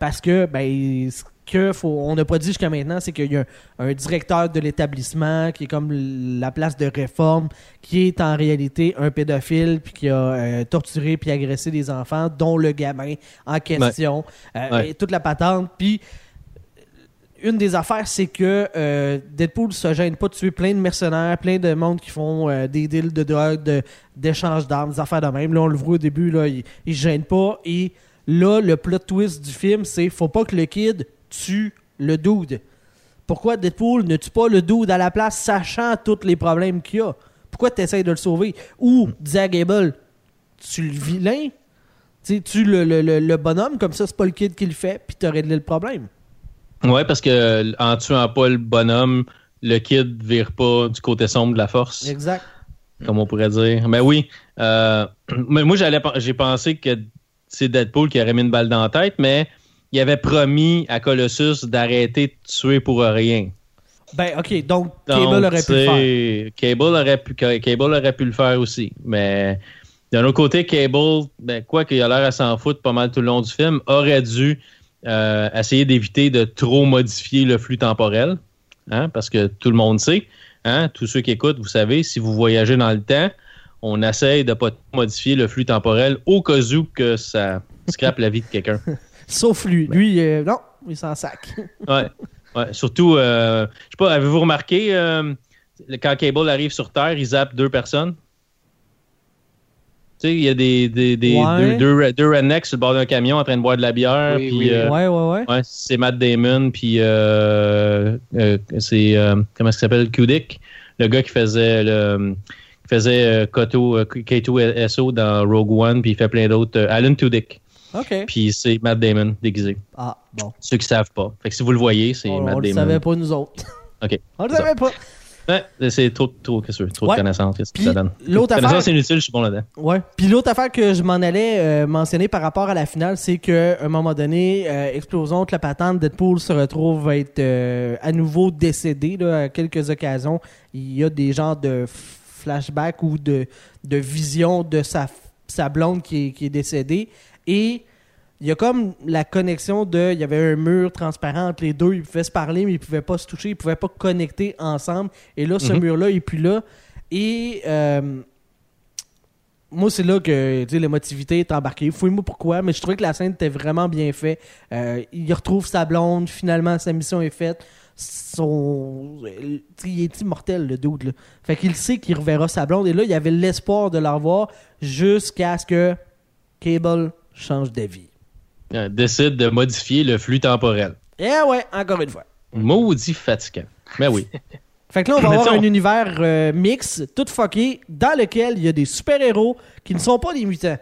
parce que, ben, ce que faut, on n'a pas dit jusqu'à maintenant, c'est qu'il y a un, directeur de l'établissement qui est comme la place de réforme, qui est en réalité un pédophile, puis qui a torturé puis agressé des enfants, dont le gamin en question, Ouais. Ouais. et toute la patente. Puis une des affaires, c'est que euh, Deadpool se gêne pas de tuer plein de mercenaires, plein de monde qui font euh, des deals de drogue, d'échange d'armes, des affaires de même. Là, on le voit au début, là, il, se gêne pas. Et là, le plot twist du film, c'est faut pas que le kid tue le dude. Pourquoi Deadpool ne tue pas le dude à la place, sachant tous les problèmes qu'il y a? Pourquoi tu essaies de le sauver? Ou, disait à Gable, tu le vilain, tu le, le, le bonhomme, comme ça, c'est pas le kid qui le fait, puis t'as réglé le problème. Ouais, parce que en tuant pas le bonhomme, le kid vire pas du côté sombre de la force, Exact. comme on pourrait dire. Mais oui, euh, mais moi j'allais, j'ai pensé que c'est Deadpool qui aurait mis une balle dans la tête, mais il avait promis à Colossus d'arrêter de tuer pour rien. Ben, ok, donc, Donc, Cable aurait pu le faire. Cable aurait pu, Cable aurait pu le faire aussi. Mais d'un autre côté, Cable, ben, quoi qu'il a l'air à s'en foutre pas mal tout le long du film, aurait dû euh, essayer d'éviter de trop modifier le flux temporel. Hein, parce que tout le monde sait, hein, tous ceux qui écoutent, vous savez, si vous voyagez dans le temps, on essaye de ne pas modifier le flux temporel au cas où que ça scrape la vie de quelqu'un. Sauf lui. Lui, euh, non, il s'en sac. Ouais. ouais. Surtout, euh, je sais pas, avez-vous remarqué, quand Cable arrive sur Terre, il zappe deux personnes? Tu sais, il y a des, des, des Ouais. deux, deux, deux rednecks sur le bord d'un camion en train de boire de la bière. Oui, puis, oui, euh, ouais, ouais, ouais. ouais, c'est Matt Damon, puis euh, euh, c'est, euh, comment ça s'appelle, Kudik, le gars qui faisait le qui faisait euh, Koto, euh, K2SO dans Rogue One, puis il fait plein d'autres. Alan Tudyk, OK. puis c'est Matt Damon déguisé. Ah, bon. Ceux qui savent pas. Fait que si vous le voyez, c'est On, Matt on le Damon. savait pas, nous autres. OK. On le savait pas. Ouais, c'est trop, trop, veux, trop Ouais. de connaissances, l'autre affaire- inutile, je suis bon là-dedans. Ouais. Puis l'autre affaire que je m'en allais euh, mentionner par rapport à la finale, c'est qu'à un moment donné, euh, explosion de la patente, Deadpool se retrouve à être euh, à nouveau décédé là, à quelques occasions. Il y a des genres de flashbacks ou de, de visions de sa, sa blonde qui est, qui est décédée. Et il y a comme la connexion de. Il y avait un mur transparent entre les deux. Ils pouvaient se parler, mais ils pouvaient pas se toucher. Ils pouvaient pas connecter ensemble. Et là, ce Mhm. mur-là est plus là. Et. euh, moi, c'est là que l'émotivité est embarquée. Fouille-moi pourquoi, mais je trouvais que la scène était vraiment bien faite. Euh, il retrouve sa blonde, finalement, sa mission est faite. Son... Il est immortel, le doute. Là. Fait qu'il sait qu'il reverra sa blonde. Et là, il y avait l'espoir de la revoir jusqu'à ce que Cable change d'avis. Euh, décide de modifier le flux temporel. Et ouais, encore une fois. Maudit fatigant. Mais oui. Fait que là, on va Mais avoir un univers euh, mix, tout fucké, dans lequel il y a des super-héros qui ne sont pas des mutants.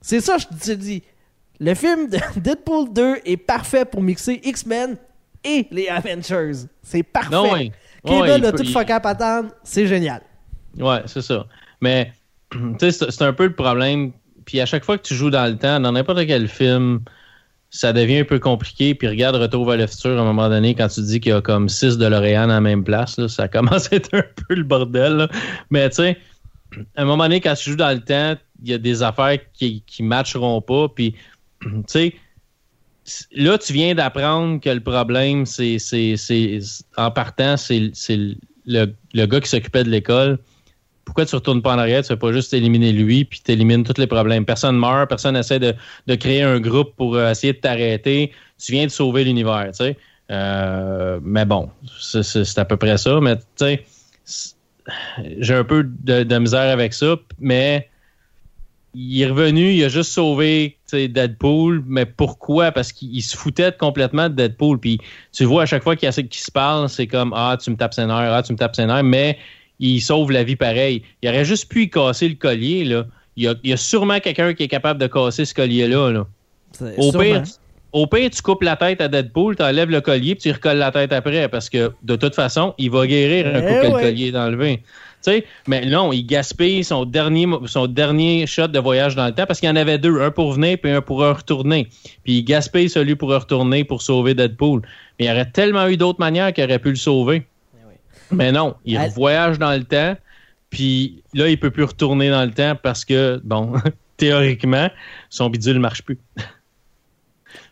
C'est ça, je te dis. Le film de Deadpool 2 est parfait pour mixer X-Men et les Avengers. C'est parfait. Non, ouais. Cable Ouais, a tout il- fucké à patente, c'est génial. Ouais, c'est ça. Mais, tu sais, c'est un peu le problème. Puis à chaque fois que tu joues dans le temps, dans n'importe quel film, ça devient un peu compliqué. Puis regarde Retour vers le futur, à un moment donné, quand tu dis qu'il y a comme 6 DeLorean à la même place, là, ça commence à être un peu le bordel. Mais tu sais, à un moment donné, quand tu joues dans le temps, il y a des affaires qui qui matcheront pas. Puis, tu sais, là, tu viens d'apprendre que le problème, c'est, en partant, c'est, c'est le, le gars qui s'occupait de l'école. Pourquoi tu retournes pas en arrière? Tu fais pas juste éliminer lui, puis tu élimines tous les problèmes. Personne meurt, personne essaie de, créer un groupe pour euh, essayer de t'arrêter. Tu viens de sauver l'univers, tu sais. Euh, mais bon, c'est, à peu près ça. Mais tu sais, j'ai un peu de, misère avec ça, mais il est revenu, il a juste sauvé Deadpool, mais pourquoi? Parce qu'il il se foutait complètement de Deadpool. Puis tu vois, à chaque fois qu'il y a ce qui se parle, c'est comme Ah, tu me tapes ses nerfs, ah, tu me tapes ses nerfs, mais il sauve la vie pareil. Il aurait juste pu y casser le collier, là. Il y a, il y a sûrement quelqu'un qui est capable de casser ce collier-là. Là. Au pire, au pire, tu coupes la tête à Deadpool, tu enlèves le collier, puis tu recolles la tête après, parce que de toute façon, il va guérir un Eh coup que ouais. le collier est enlevé. Tu sais, mais non, il gaspille son dernier, son dernier shot de voyage dans le temps parce qu'il y en avait deux, un pour venir puis un pour retourner. Puis il gaspille celui pour retourner pour sauver Deadpool. Mais il y aurait tellement eu d'autres manières qu'il aurait pu le sauver. Mais non, il Elle- voyage dans le temps, puis là, il peut plus retourner dans le temps parce que, bon, théoriquement, son bidule marche plus.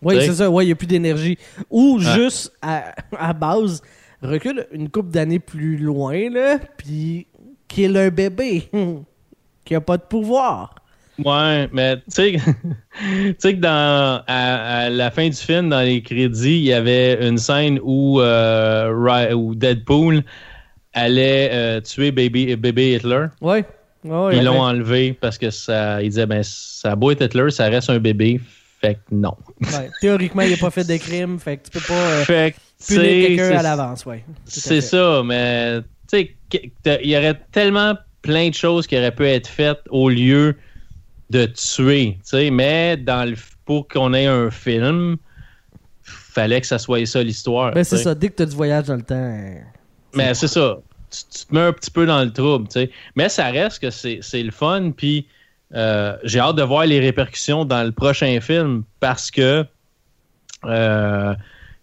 Oui, c'est ça. Ouais, il n'y a plus d'énergie. Ou juste à, à base, recule une couple d'années plus loin, là, puis qu'il a un bébé qui a pas de pouvoir. Ouais, mais tu sais, que dans à, à la fin du film, dans les crédits, il y avait une scène où, euh, où Deadpool allait euh, tuer baby, bébé Hitler. Ouais. Ouais, Ils l'ont enlevé parce que ça, ils disaient ben ça a beau être Hitler, ça reste un bébé. Fait que non. Ouais. Théoriquement, il n'a pas fait de crime, fait que tu peux pas euh, fait que tu punir quelqu'un à l'avance, ouais. C'est ça, mais tu sais, il y aurait tellement plein de choses qui auraient pu être faites au lieu de tuer, tu sais, mais dans le, pour qu'on ait un film, fallait que ça soit ça l'histoire. Ben, c'est ça. Dès que tu as du voyage dans le temps. Mais c'est ça. Tu, tu te mets un petit peu dans le trouble, tu sais. Mais ça reste que c'est c'est le fun, puis euh, j'ai hâte de voir les répercussions dans le prochain film parce que euh,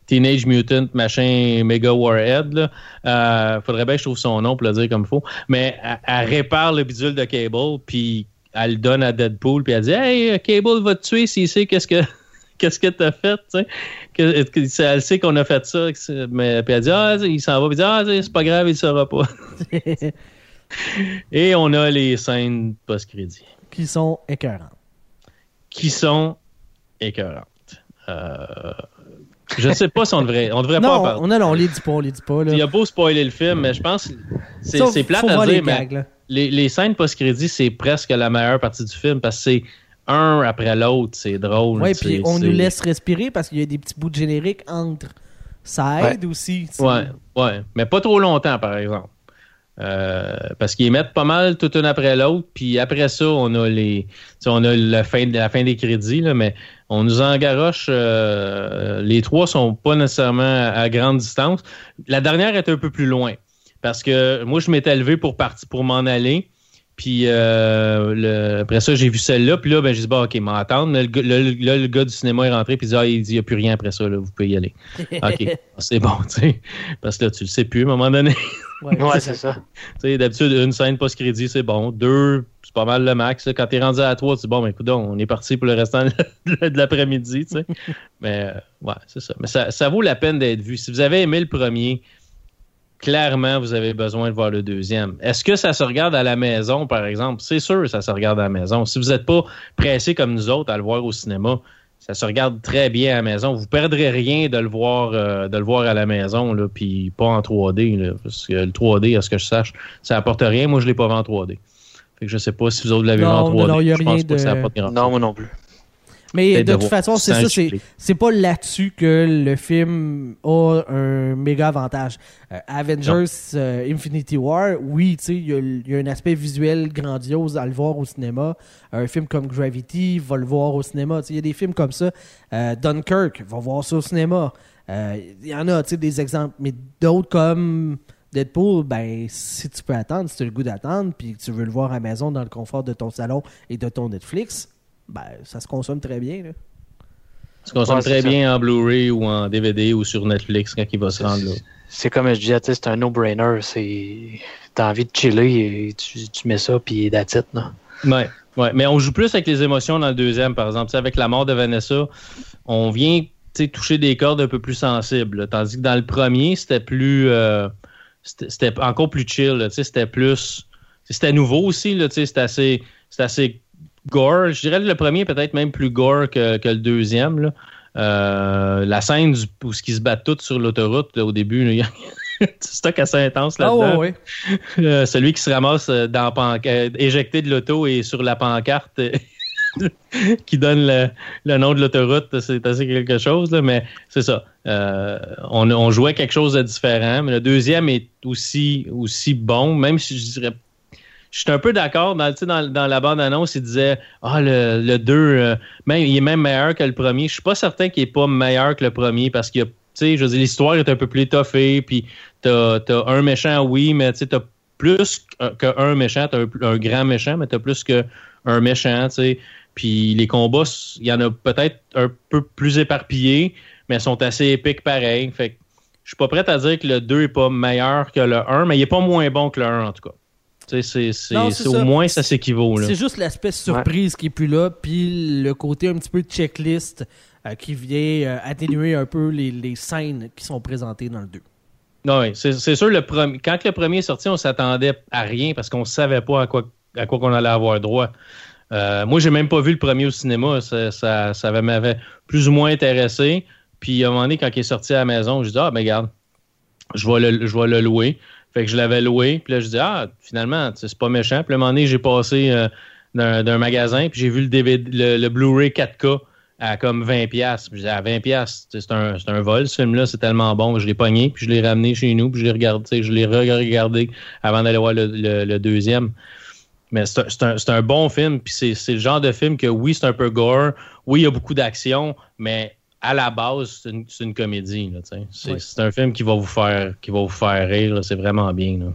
Teenage Mutant, machin, Mega Warhead, là, euh, faudrait bien que je trouve son nom pour le dire comme il faut, mais elle, elle répare le bidule de Cable, puis elle le donne à Deadpool, puis elle dit Hey, Cable va te tuer s'il sait qu'est-ce que. Qu'est-ce que t'as fait, tu sais? Que, que- elle sait qu'on a fait ça, que mais puis elle dit ah il s'en va, puis il dit ah c'est pas grave, il saura pas. Et on a les scènes post-crédit qui sont écœurants. qui sont écœurantes. Euh, je sais pas si on devrait, on devrait pas en parler. on, non, non, on les dit pas, on les dit pas. Là. Il y a beau spoiler le film, mais je pense que c'est plate à voir les dire, mais gags, là. les, les scènes post-crédit, c'est presque la meilleure partie du film parce que c'est un après l'autre, c'est drôle. C'est- puis on nous laisse respirer parce qu'il y a des petits bouts de générique entre. Ça aide aussi. sais. Ouais, ouais, mais pas trop longtemps, par exemple. Euh, parce qu'ils mettent pas mal tout un après l'autre, puis après ça, on a les, on a la fin, la fin des crédits, là, mais on nous engaroche. euh, les trois sont pas nécessairement à, à grande distance. La dernière est un peu plus loin, parce que moi, je m'étais levé pour partir, pour m'en aller. Puis euh, le- après ça, j'ai vu celle-là. Puis là, ben, j'ai dit, bah, OK, m'attendre. Là, le, le- le gars du cinéma est rentré. Puis il dit, ah, il dit, il n'y a plus rien après ça. Là, vous pouvez y aller. OK, c'est bon, tu sais. Parce que là, tu le sais plus à un moment donné. Ouais, Ouais, c'est ça. Tu sais, d'habitude, une scène post-crédit, c'est bon. Deux, c'est pas mal le max. là. Quand t'es rendu à trois, tu dis, bon, ben, écoute, on est parti pour le restant de de l'après-midi, tu sais. Mais, euh, ouais, c'est ça. Mais ça, ça vaut la peine d'être vu. Si vous avez aimé le premier, clairement, vous avez besoin de voir le deuxième. Est-ce que ça se regarde à la maison, par exemple? C'est sûr, ça se regarde à la maison. Si vous n'êtes pas pressé comme nous autres à le voir au cinéma, ça se regarde très bien à la maison. Vous perdrez rien de le voir, euh, de le voir à la maison, là, puis pas en 3D. Là, parce que le 3D, à ce que je sache, ça apporte rien. Moi, je l'ai pas vu en 3D. Fait que je sais pas si vous autres l'avez vu en 3D. Non, non, y a je rien pense pas de... que ça apporte grand Non, moi non plus. Mais de de toute façon, c'est ça, c'est, c'est pas là-dessus que le film a un méga avantage. Euh, Avengers euh, Infinity War, oui, tu sais, il y, a y un aspect visuel grandiose à le voir au cinéma. Un film comme Gravity va le voir au cinéma. Il y a des films comme ça. Euh, Dunkirk va voir ça au cinéma. Il y en a, tu sais, des exemples. Mais d'autres comme Deadpool, ben, si tu peux attendre, si tu as le goût d'attendre, puis que tu veux le voir à la maison dans le confort de ton salon et de ton Netflix, ben, ça se consomme très bien. Là. Ça se consomme Ouais, très ça. bien en Blu-ray ou en DVD ou sur Netflix quand il va se rendre là. C'est comme je disais, tu sais, c'est un no-brainer. C'est... T'as envie de chiller et tu, tu mets ça, puis that's it. là. Ouais, ouais. Mais on joue plus avec les émotions dans le deuxième, par exemple. Avec la mort de Vanessa, on vient toucher des cordes un peu plus sensibles. là. Tandis que dans le premier, c'était plus. euh, c'était c'était encore plus chill. C'était plus. C'était nouveau aussi. C'était assez, c'était assez gore. Je dirais que le premier est peut-être même plus gore que, que le deuxième. là. Euh, la scène du- où ils se battent tous sur l'autoroute là, au début, il y a- c'est stock assez intense là-dedans. Ah ouais. Euh, celui qui se ramasse euh, dans éjecté de l'auto et sur la pancarte qui donne le, le nom de l'autoroute, c'est assez quelque chose, là, mais c'est ça. Euh, on, on jouait quelque chose de différent, mais le deuxième est aussi, aussi bon, même si je dirais. Je suis un peu d'accord. Dans, dans, la bande-annonce, il disait Ah, le, le 2, euh, il est même meilleur que le premier. Je suis pas certain qu'il est pas meilleur que le premier parce que, tu sais, je veux dire, l'histoire est un peu plus étoffée, puis t'as as un méchant, oui, mais tu t'as plus qu'un- méchant, t'as un, un grand méchant, mais t'as plus qu'un méchant. Puis les combats, il y en a peut-être un peu plus éparpillés, mais sont assez épiques pareil. Fait que je suis pas prêt à dire que le 2 est pas meilleur que le 1, mais il est pas moins bon que le 1 en tout cas. C'est- au moins ça s'équivaut. là. C'est juste l'aspect surprise qui est plus là, puis le côté un petit peu checklist euh, qui vient euh, atténuer un peu les, les scènes qui sont présentées dans le 2. Non, oui, c'est sûr, le premier, quand le premier est sorti, on s'attendait à rien parce qu'on savait pas à quoi, à quoi qu'on allait avoir droit. Euh, moi, j'ai même pas vu le premier au cinéma. Ça, ça, ça m'avait plus ou moins intéressé. Puis à un moment donné, quand il est sorti à la maison, je dis Ah, ben regarde, je vais le, je vais le louer. Fait que je l'avais loué. Puis là, je dis Ah, finalement, c'est pas méchant. Puis à un moment donné, j'ai passé euh, d'un magasin, puis j'ai vu le, DVD, le, le Blu-ray 4K à comme 20$. piastres. Puis je dis à 20$, piastres, tu sais, c'est un, un vol, ce film-là, c'est tellement bon. Je l'ai pogné, puis je l'ai ramené chez nous, puis je l'ai regardé, je l'ai re-regardé avant d'aller voir le, le- le deuxième. Mais c'est un, un- bon film, puis c'est le genre de film que oui, c'est un peu gore, oui, il y a beaucoup d'action, mais à la base, c'est une, c'est une comédie. là, tu sais. C'est Oui. c'est un film qui va vous faire, qui va vous faire rire, là, c'est vraiment bien. là.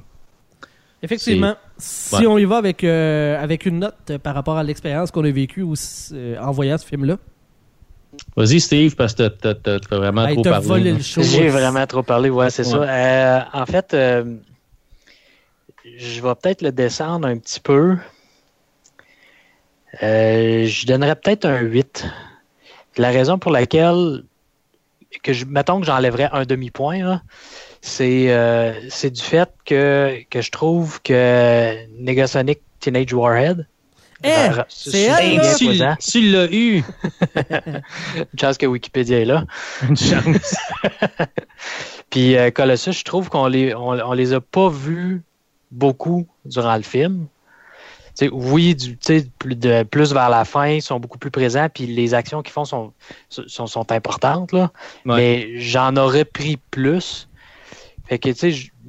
Effectivement, si Ouais. on y va avec, euh, avec une note par rapport à l'expérience qu'on a vécue euh, en voyant ce film-là, Vas-y, Steve, parce que t'as- t'as t'as vraiment Hey, trop t'as parlé. volé là. le show. J'ai vraiment trop parlé, ouais, c'est Ouais. ça. Euh, en fait, euh, je vais peut-être le descendre un petit peu. Euh, je donnerais peut-être un 8. La raison pour laquelle que je mettons que j'enlèverais un demi-point, c'est euh, c'est du fait que, que je trouve que Negasonic Teenage Warhead. Eh, ra- c'est elle, bien tu l'as eu! Une chance que Wikipédia est là. Une chance. Puis euh, Colossus, je trouve qu'on les, on, on les a pas vus beaucoup durant le film. Tu sais, oui, du, tu sais, plus, de, plus vers la fin, ils sont beaucoup plus présents, puis les actions qu'ils font sont, sont, sont importantes, là. Ouais. mais j'en aurais pris plus. Fait que,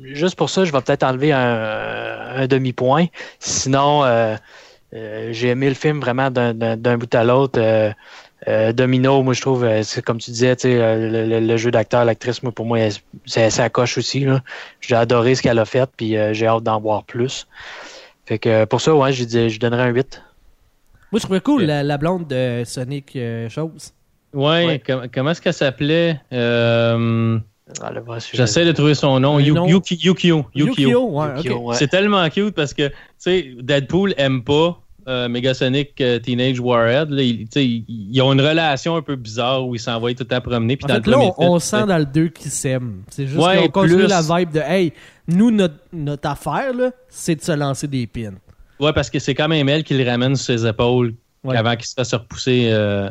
juste pour ça, je vais peut-être enlever un, un demi-point. Sinon, euh, euh, j'ai aimé le film vraiment d'un- bout à l'autre. Euh, Domino, moi, je trouve, c'est comme tu disais, le, le- le jeu d'acteur, l'actrice, moi, pour moi, c'est ça coche aussi. J'ai adoré ce qu'elle a fait, puis j'ai hâte d'en voir plus. Fait que euh, pour ça, ouais, je, dis- je donnerais un 8. Moi, je trouvais cool la, la blonde de Sonic euh, Chose. Ouais, Ouais. com- comment est-ce qu'elle s'appelait? Euh, Ah. J'essaie de trouver son nom. Yu- nom? Yuki- Yukio. Yukio. Yukio, ouais. C'est tellement cute parce que, tu sais, Deadpool aime pas euh, Megasonic euh, Teenage Warhead, là, ils, tu sais, ils- ils ont une relation un peu bizarre où ils s'envoient tout le temps promener. Puis En dans fait, le là, premier on, film, sent dans le 2 qu'ils s'aiment. C'est juste Ouais, qu'on continue plus- la vibe de Hey, nous, notre, notre affaire, là, c'est de se lancer des pins. Ouais, parce que c'est quand même elle qui le ramène sur ses épaules Ouais. avant qu'il se fasse repousser euh,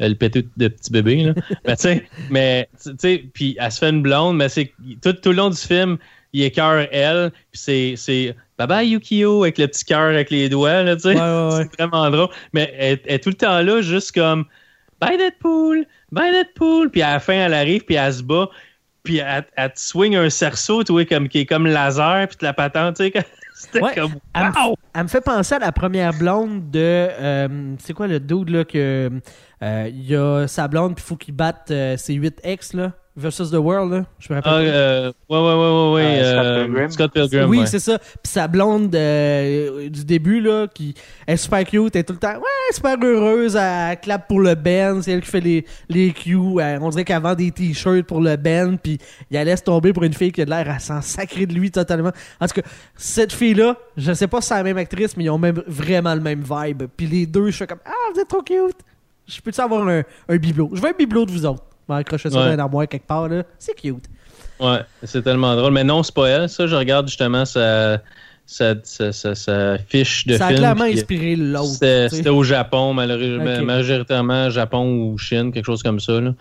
le pété de petit bébé. Là. mais tu sais, mais tu sais, puis elle se fait une blonde, mais c'est tout, tout le long du film, il écœure elle, puis c'est c'est bye bye Yukio avec le petit cœur avec les doigts, là, tu sais. Ouais, ouais, ouais. C'est vraiment drôle. Mais elle, elle est tout le temps là, juste comme bye Deadpool, bye Deadpool, puis à la fin elle arrive puis elle se bat. Puis elle, elle te swing un cerceau, tu vois, comme, qui est comme laser, puis te la patente, tu sais. C'était Ouais. comme Elle, wow! elle me fait penser à la première blonde de. euh, c'est quoi le dude là que. euh, Il y a sa blonde, puis il faut qu'il batte euh, ses 8 ex là, versus The World là. Je me rappelle. Ah, pas. euh, ouais, ouais, ouais, ouais, ouais. Euh, Scott euh, Pilgrim. Scott Pilgrim. oui, ouais. c'est ça. Puis sa blonde euh, du début, là, qui est super cute, elle est tout le temps, ouais, super heureuse, elle, clappe pour le Ben, c'est elle qui fait les, les cues. elle- on dirait qu'elle vend des t-shirts pour le Ben, puis elle laisse tomber pour une fille qui a de l'air à s'en sacrer de lui totalement. En tout cas, cette fille-là, je sais pas si c'est la même actrice, mais ils ont même vraiment le même vibe. Puis les deux, je suis comme, ah, vous êtes trop cute. Je peux-tu avoir un, un bibelot? Je veux un bibelot de vous autres. Je vais accrocher ça Ouais. dans un armoire quelque part, là. C'est cute. Ouais, c'est tellement drôle. Mais non, c'est pas elle. Ça, je regarde justement sa, sa, sa, sa- sa fiche de ça a film. clairement puis, inspiré l'autre. C'était au Japon, malheureusement, Ok. majoritairement Japon ou Chine, quelque chose comme ça. Là.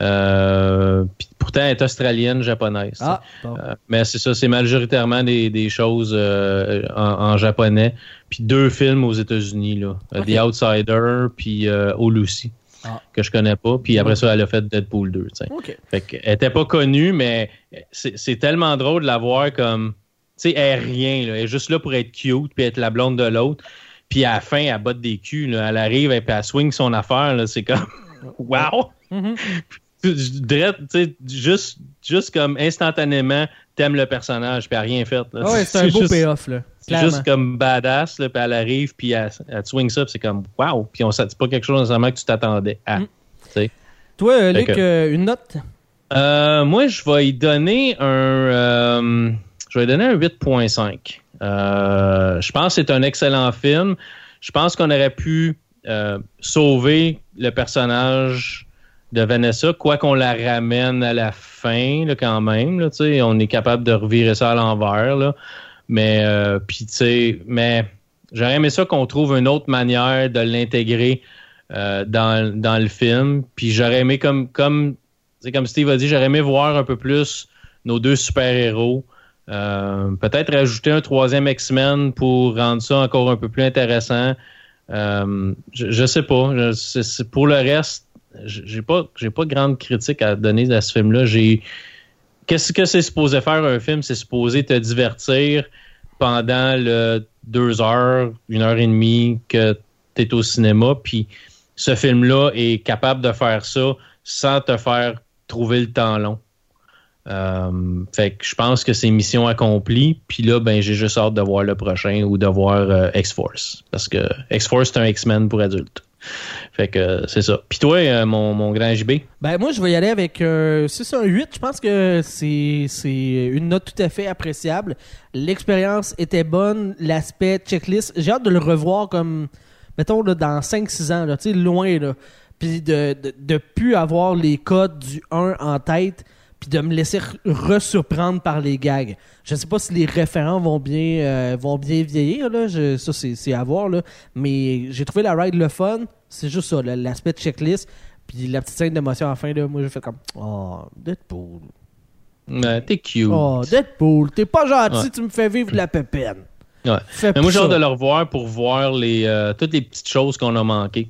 Euh, puis pourtant, elle est australienne, japonaise. Ah, bon. Euh, mais c'est ça, c'est majoritairement des, des choses euh, en, en japonais. Puis deux films aux États-Unis, là. The Outsider, puis Oh Lucy, Ah. que je connais pas. Puis après ça, elle a fait Deadpool 2. tu sais. OK. Fait qu'elle était pas connue, mais c'est tellement drôle de la voir comme. Tu sais, elle est rien, là. Elle est juste là pour être cute, puis être la blonde de l'autre. Puis à la fin, elle botte des culs, là. Elle arrive et puis elle swing son affaire. C'est comme. Wow! Sais, juste, juste comme instantanément, t'aimes le personnage, puis elle a rien fait. là. Ah ouais, c'est un beau juste- payoff, là. C'est juste comme badass, là, puis elle arrive, puis elle, elle swing ça, puis c'est comme wow! Puis on c'est pas quelque chose nécessairement que tu t'attendais à. Mm. Toi, Luc, que- euh, une note? Euh, moi, je vais y donner un. euh, je vais y donner un 8.5. Euh, je pense que c'est un excellent film. Je pense qu'on aurait pu sauver le personnage de Vanessa, quoi qu'on la ramène à la fin, là, quand même. Là, on est capable de revirer ça à l'envers. Mais, euh, puis, mais j'aurais aimé ça qu'on trouve une autre manière de l'intégrer euh, dans, dans le film. Puis j'aurais aimé, comme, comme comme Steve a dit, j'aurais aimé voir un peu plus nos deux super-héros. Euh, Peut-être rajouter un troisième X-Men pour rendre ça encore un peu plus intéressant. Je, je sais pas. Pour le reste, j'ai pas, j'ai pas de grande critique à donner à ce film-là. J'ai Qu'est-ce que c'est supposé faire un film? C'est supposé te divertir pendant deux heures, une heure et demie que tu es au cinéma. Puis ce film-là est capable de faire ça sans te faire trouver le temps long. Euh, fait que je pense que c'est mission accomplie. Puis là, ben, j'ai juste hâte de voir le prochain ou de voir euh, X-Force. Parce que X-Force, c'est un X-Men pour adultes. Fait que euh, c'est ça. Puis toi, euh, mon, mon grand JB? Ben moi, je vais y aller avec euh, 6 un 8. Je pense que c'est une note tout à fait appréciable. L'expérience était bonne, l'aspect checklist. J'ai hâte de le revoir comme, mettons, dans 5-6 ans, là, loin. Là. Puis de, de plus avoir les codes du 1 en tête, puis de me laisser re- resurprendre par les gags. Je sais pas si les référents vont bien, euh, vont bien vieillir, là. Je- ça, c'est c'est à voir, là. Mais j'ai trouvé la ride le fun. C'est juste ça, l'aspect checklist. Puis la petite scène d'émotion à la fin, là, moi, j'ai fait comme Oh, Deadpool. Ouais, T'es cute. Oh, Deadpool, t'es pas gentil, Ouais. tu me fais vivre de la pépine. Ouais. Fais Mais moi, j'ai hâte de le revoir pour voir les, euh, toutes les petites choses qu'on a manquées.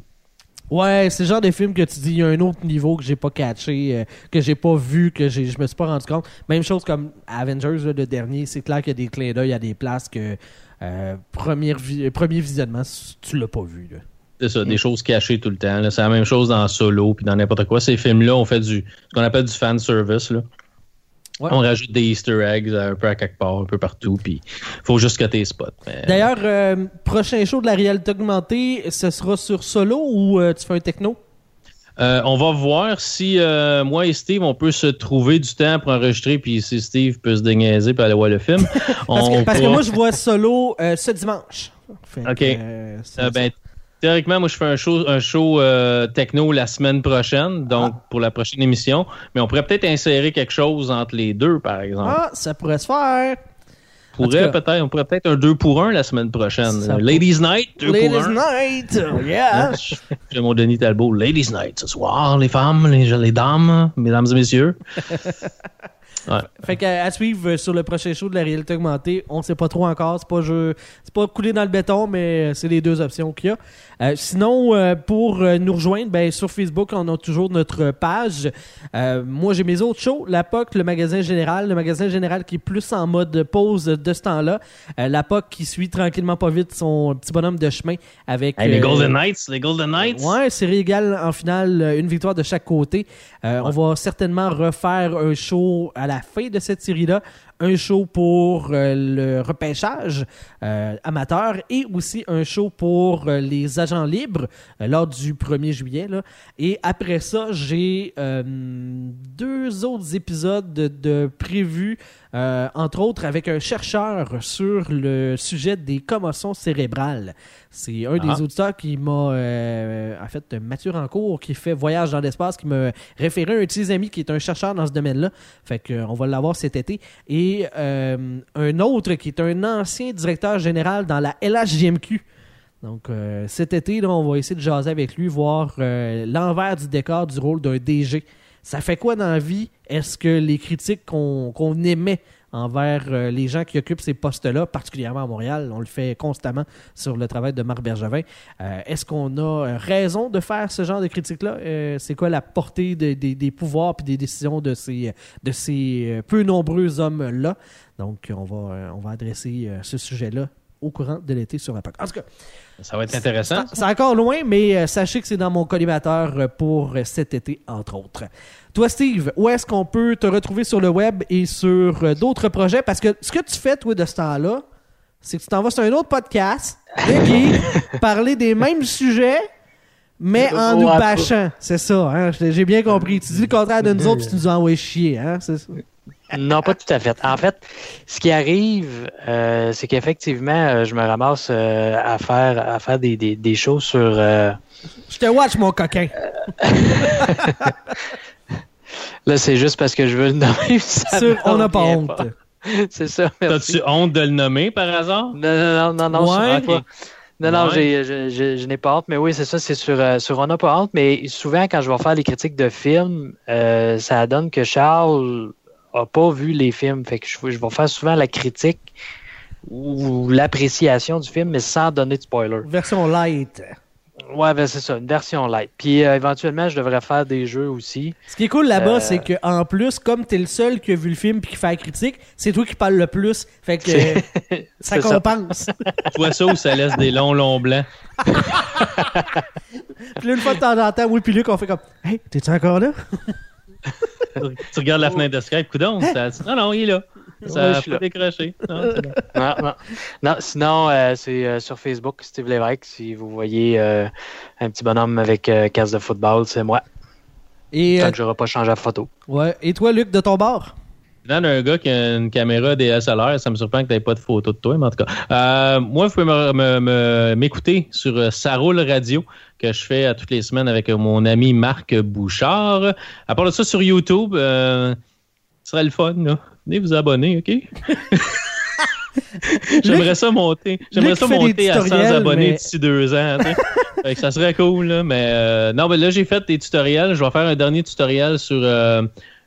Ouais, c'est le genre de film que tu dis, il y a un autre niveau que j'ai pas catché, euh, que j'ai pas vu, que j'ai- je me suis pas rendu compte. Même chose comme Avengers, là, le dernier, c'est clair qu'il y a des clins d'œil à des places que euh, première vi- premier visionnement, tu l'as pas vu. Là. C'est ça, Mm. des choses cachées tout le temps. C'est la même chose dans Solo puis dans n'importe quoi. Ces films-là, on fait du ce qu'on appelle du fan service. Là. Ouais. On rajoute des Easter eggs un peu à quelque part, un peu partout, puis faut juste que t'es spots. Mais- D'ailleurs, euh, prochain show de la réalité augmentée, ce sera sur solo ou euh, tu fais un techno? Euh, on va voir si euh, moi et Steve, on peut se trouver du temps pour enregistrer, puis si Steve peut se déniaiser puis aller voir le film. Parce, on que, moi, je vois solo euh, ce dimanche. Fait Ok. ben, théoriquement, moi, je fais un show, un show euh, techno la semaine prochaine, donc Ah. pour la prochaine émission. Mais on pourrait peut-être insérer quelque chose entre les deux, par exemple. Ah, ça pourrait se faire. on, pourrait peut-être, on pourrait peut-être un 2 pour 1 la semaine prochaine. Ça Ladies Night, 2 pour Ladies 1. Night! Yeah! J'ai mon Denis Talbot. Ladies Night ce soir, les femmes, les, les dames, mesdames et messieurs. Fait qu'à à suivre euh, sur le prochain show de la réalité augmentée, on sait pas trop encore. C'est pas jeu, c'est pas coulé dans le béton, mais euh, c'est les deux options qu'il y a. Euh, sinon, euh, pour nous rejoindre, ben, sur Facebook, on a toujours notre page. Euh, moi, j'ai mes autres shows. La POC, le magasin général. Le magasin général qui est plus en mode pause de ce temps-là. La POC qui suit tranquillement pas vite son petit bonhomme de chemin avec... Hey, les Golden Knights, les Golden Knights. Ouais, série égale en finale, une victoire de chaque côté. On va certainement refaire un show à la fin de cette série-là, un show pour euh, le repêchage euh, amateur et aussi un show pour euh, les agents libres lors du 1er juillet. là. Et après ça, j'ai deux autres épisodes de, de prévus, entre autres avec un chercheur sur le sujet des commotions cérébrales. C'est un Ah. des auditeurs qui m'a, euh, en fait, Mathieu Rancourt, qui fait Voyage dans l'espace, qui m'a référé un de ses amis qui est un chercheur dans ce domaine-là. Fait que, euh, on va l'avoir cet été. Et euh, un autre qui est un ancien directeur général dans la LHJMQ. Donc, euh, cet été, on va essayer de jaser avec lui, voir euh, l'envers du décor du rôle d'un DG. Ça fait quoi dans la vie? Est-ce que les critiques qu'on qu'on émet envers euh, les gens qui occupent ces postes-là, particulièrement à Montréal, on le fait constamment sur le travail de Marc Bergevin, euh, est-ce qu'on a euh, raison de faire ce genre de critiques-là? C'est quoi la portée de- des- pouvoirs et des décisions de ces, peu nombreux hommes-là? Donc, on va, on va adresser ce sujet-là au courant de l'été sur la PAC. En tout cas, Ça va être intéressant. c'est encore loin, mais euh, sachez que c'est dans mon collimateur euh, pour euh, cet été, entre autres. Toi, Steve, où est-ce qu'on peut te retrouver sur le web et sur euh, d'autres projets? Parce que ce que tu fais, toi, de ce temps-là, c'est que tu t'en vas sur un autre podcast geek, parler des mêmes sujets, mais en nous bâchant. C'est ça, hein? J'ai j'ai bien compris. Tu dis le contraire de nous autres, puis tu nous envoies chier, hein? C'est ça. Non, pas tout à fait. En fait, ce qui arrive, euh, c'est qu'effectivement, euh, je me ramasse euh, à faire à faire des, des, des choses sur euh, Je te watch, mon coquin. là, c'est juste parce que je veux le nommer. ça Sur On n'a pas honte. C'est ça. T'as-tu honte de le nommer par hasard? Non, non, non, non, non, Ouais. pas. Non, non, Ouais. je, je- je n'ai pas honte, mais oui, c'est ça, c'est sur, euh, sur On n'a pas honte, mais souvent, quand je vais faire les critiques de films, euh, ça donne que Charles a pas vu les films. Fait que je, je vais faire souvent la critique ou l'appréciation du film, mais sans donner de spoiler. Version light. Ouais, ben c'est ça, une version light. Puis euh, éventuellement, je devrais faire des jeux aussi. Ce qui est cool là-bas, Euh, c'est que en plus, comme t'es le seul qui a vu le film puis qui fait la critique, c'est toi qui parle le plus. Fait que euh, ça compense. Toi, ça ou ça laisse des longs, longs blancs? puis là, une fois de temps en temps, oui, puis Luc, on fait comme Hey, t'es-tu encore là? Tu regardes la fenêtre de Skype, coudon, ça, non, non, il est là. Ça Ouais, je a suis pas là. décroché. Non, non, non. Non, sinon, euh, c'est euh, sur Facebook, Steve Lévesque. Si vous voyez euh, un petit bonhomme avec euh, casse de football, c'est moi. Et, Tant euh, que j'aurai pas changé la photo. ouais. Et toi, Luc, de ton bord? Dans un gars qui a une caméra DSLR, ça me surprend que tu pas de photo de toi, mais en tout cas. Euh, moi, vous pouvez m'écouter sur euh, Ça roule radio, que je fais à toutes les semaines avec euh, mon ami Marc Bouchard. À part de ça, sur YouTube, euh, ce serait le fun, là. Venez vous abonner, OK? J'aimerais ça monter. J'aimerais ça monter à 100 tutoriels, abonnés mais- d'ici deux ans. Fait que ça serait cool, là, mais euh, non, mais là, j'ai fait des tutoriels. Je vais faire un dernier tutoriel sur euh,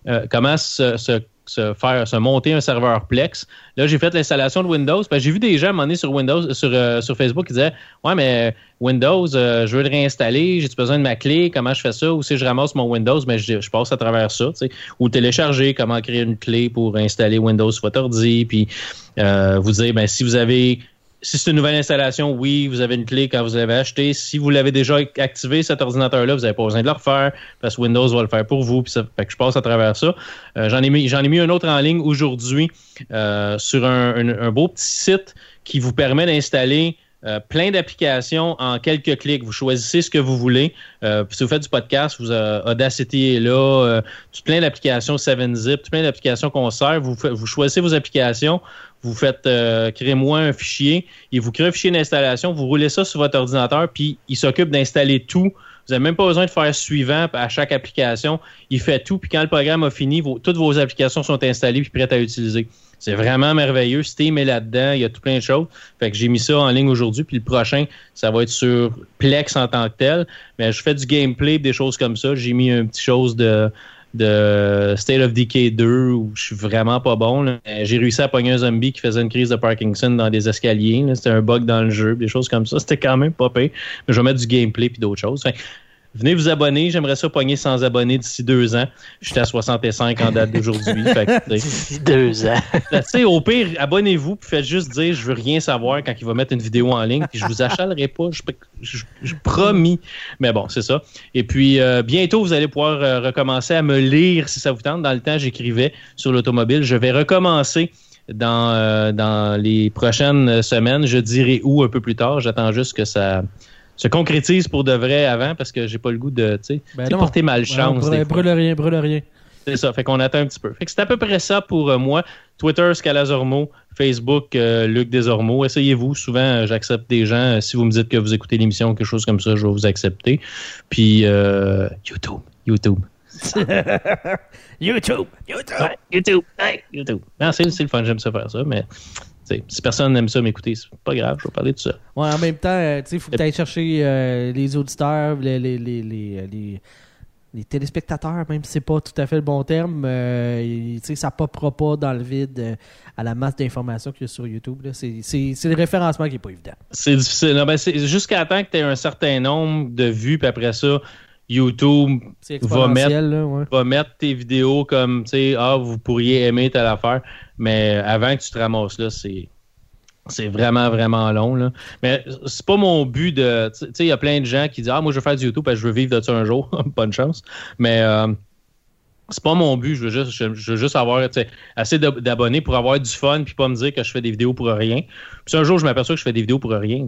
euh, comment se, se- se faire se monter un serveur Plex. Là, j'ai fait l'installation de Windows. Que j'ai vu des gens donné sur Windows, sur, euh, sur Facebook qui disaient Ouais, mais Windows, euh, je veux le réinstaller, j'ai besoin de ma clé, comment je fais ça? Ou si je ramasse mon Windows, mais je, je passe à travers ça. Ou télécharger, comment créer une clé pour installer Windows sur votre ordi, puis euh, vous dire ben si vous avez si c'est une nouvelle installation, oui, vous avez une clé quand vous l'avez acheté. Si vous l'avez déjà activé, cet ordinateur-là, vous n'avez pas besoin de le refaire parce que Windows va le faire pour vous. Puis ça fait que je passe à travers ça. Euh, j'en ai mis, ai mis un autre en ligne aujourd'hui euh, sur un, beau petit site qui vous permet d'installer euh, plein d'applications en quelques clics. Vous choisissez ce que vous voulez. Si vous faites du podcast, vous, Audacity est là, tout plein d'applications 7zip, tout plein d'applications qu'on sert. Vous, vous choisissez vos applications, vous faites euh, créez-moi un fichier, il vous crée un fichier d'installation, vous roulez ça sur votre ordinateur, puis il s'occupe d'installer tout. Vous n'avez même pas besoin de faire suivant à chaque application. Il fait tout, puis quand le programme a fini, toutes vos applications sont installées puis prêtes à utiliser. C'est vraiment merveilleux. Steam est là-dedans. Il y a tout plein de choses. Fait que j'ai mis ça en ligne aujourd'hui. Puis le prochain, ça va être sur Plex en tant que tel. Mais je fais du gameplay, des choses comme ça. J'ai mis un petit chose de, de State of Decay 2 où je suis vraiment pas bon. J'ai réussi à pogner un zombie qui faisait une crise de Parkinson dans des escaliers. C'était un bug dans le jeu, des choses comme ça. C'était quand même pas pire. Mais je vais mettre du gameplay puis d'autres choses. Venez vous abonner. J'aimerais ça pogner sans abonnés d'ici deux ans. J'étais à 65 en date d'aujourd'hui. d'ici deux ans. sais, au pire, abonnez-vous puis faites juste dire je veux rien savoir quand il va mettre une vidéo en ligne. Puis je vous achalerai pas. Je, je, promis. Mais bon, c'est ça. Et puis, euh, bientôt, vous allez pouvoir euh, recommencer à me lire si ça vous tente. Dans le temps, j'écrivais sur l'automobile. Je vais recommencer dans, euh, dans les prochaines semaines. Je dirai où un peu plus tard. J'attends juste que ça se concrétise pour de vrai avant parce que j'ai pas le goût de ben porter malchance. Ben, brûle, rien, brûle rien. C'est ça, fait qu'on attend un petit peu. Fait que c'est à peu près ça pour euh, moi. Twitter, Scalazormo, Facebook, euh, Luc Desormeaux. Essayez-vous. Souvent, euh, j'accepte des gens. si vous me dites que vous écoutez l'émission, quelque chose comme ça, je vais vous accepter. Puis, YouTube. YouTube. YouTube. YouTube. YouTube. YouTube. Non, c'est le fun. J'aime ça faire ça, mais si personne n'aime ça m'écouter, c'est pas grave, je vais parler de ça. Ouais, en même temps, euh, il faut que tu ailles chercher euh, les auditeurs, les, les, les, les, les téléspectateurs, même si c'est pas tout à fait le bon terme. Euh, ça ne popera pas dans le vide à la masse d'informations qu'il y a sur YouTube. C'est le référencement qui n'est pas évident. C'est difficile. Ben, jusqu'à temps que tu aies un certain nombre de vues, puis après ça, YouTube va mettre, va mettre tes vidéos comme, tu sais, ah, vous pourriez aimer telle affaire. Mais avant que tu te ramasses là, c'est. C'est vraiment, vraiment long. Là. Mais c'est pas mon but de. Tu sais, il y a plein de gens qui disent Ah, moi, je veux faire du YouTube parce que je veux vivre de ça un jour. Bonne chance. Mais euh, c'est pas mon but. Je veux juste, je, veux juste avoir assez d'abonnés pour avoir du fun puis pas me dire que je fais des vidéos pour rien. Puis un jour, je m'aperçois que je fais des vidéos pour rien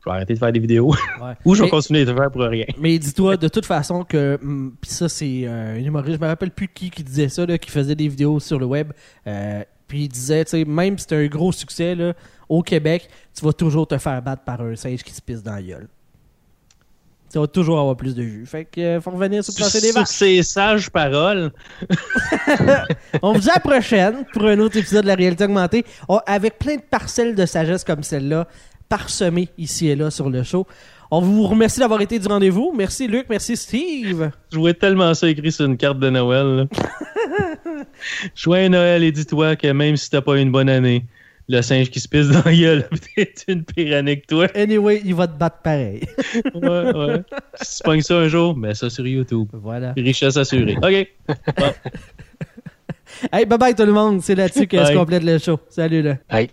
je vais arrêter de faire des vidéos. Ou je vais continuer de faire pour rien. Mais dis-toi de toute façon que. Hmm, puis ça, c'est un humoriste. Je me rappelle plus qui qui disait ça, là, qui faisait des vidéos sur le web. Euh, puis il disait, tu sais, même si c'est un gros succès là, au Québec, tu vas toujours te faire battre par un singe qui se pisse dans la gueule. Tu vas toujours avoir plus de vues. Fait que euh, faut revenir sur le plancher des vaches. Sur ces sages paroles. On vous dit à la prochaine pour un autre épisode de la réalité augmentée. Oh, avec plein de parcelles de sagesse comme celle-là parsemé ici et là sur le show. On vous remercie d'avoir été du rendez-vous. Merci Luc, merci Steve. Je voulais tellement ça écrit sur une carte de Noël. Joyeux Noël et dis-toi que même si t'as pas eu une bonne année, le singe qui se pisse dans la gueule, c'est une pire année que toi. Anyway, il va te battre pareil. ouais, ouais. Si tu pognes ça un jour, mets ça sur YouTube. Voilà. Richesse assurée. OK. hey, bye bye tout le monde. C'est là-dessus que se complète le show. Salut là. Bye.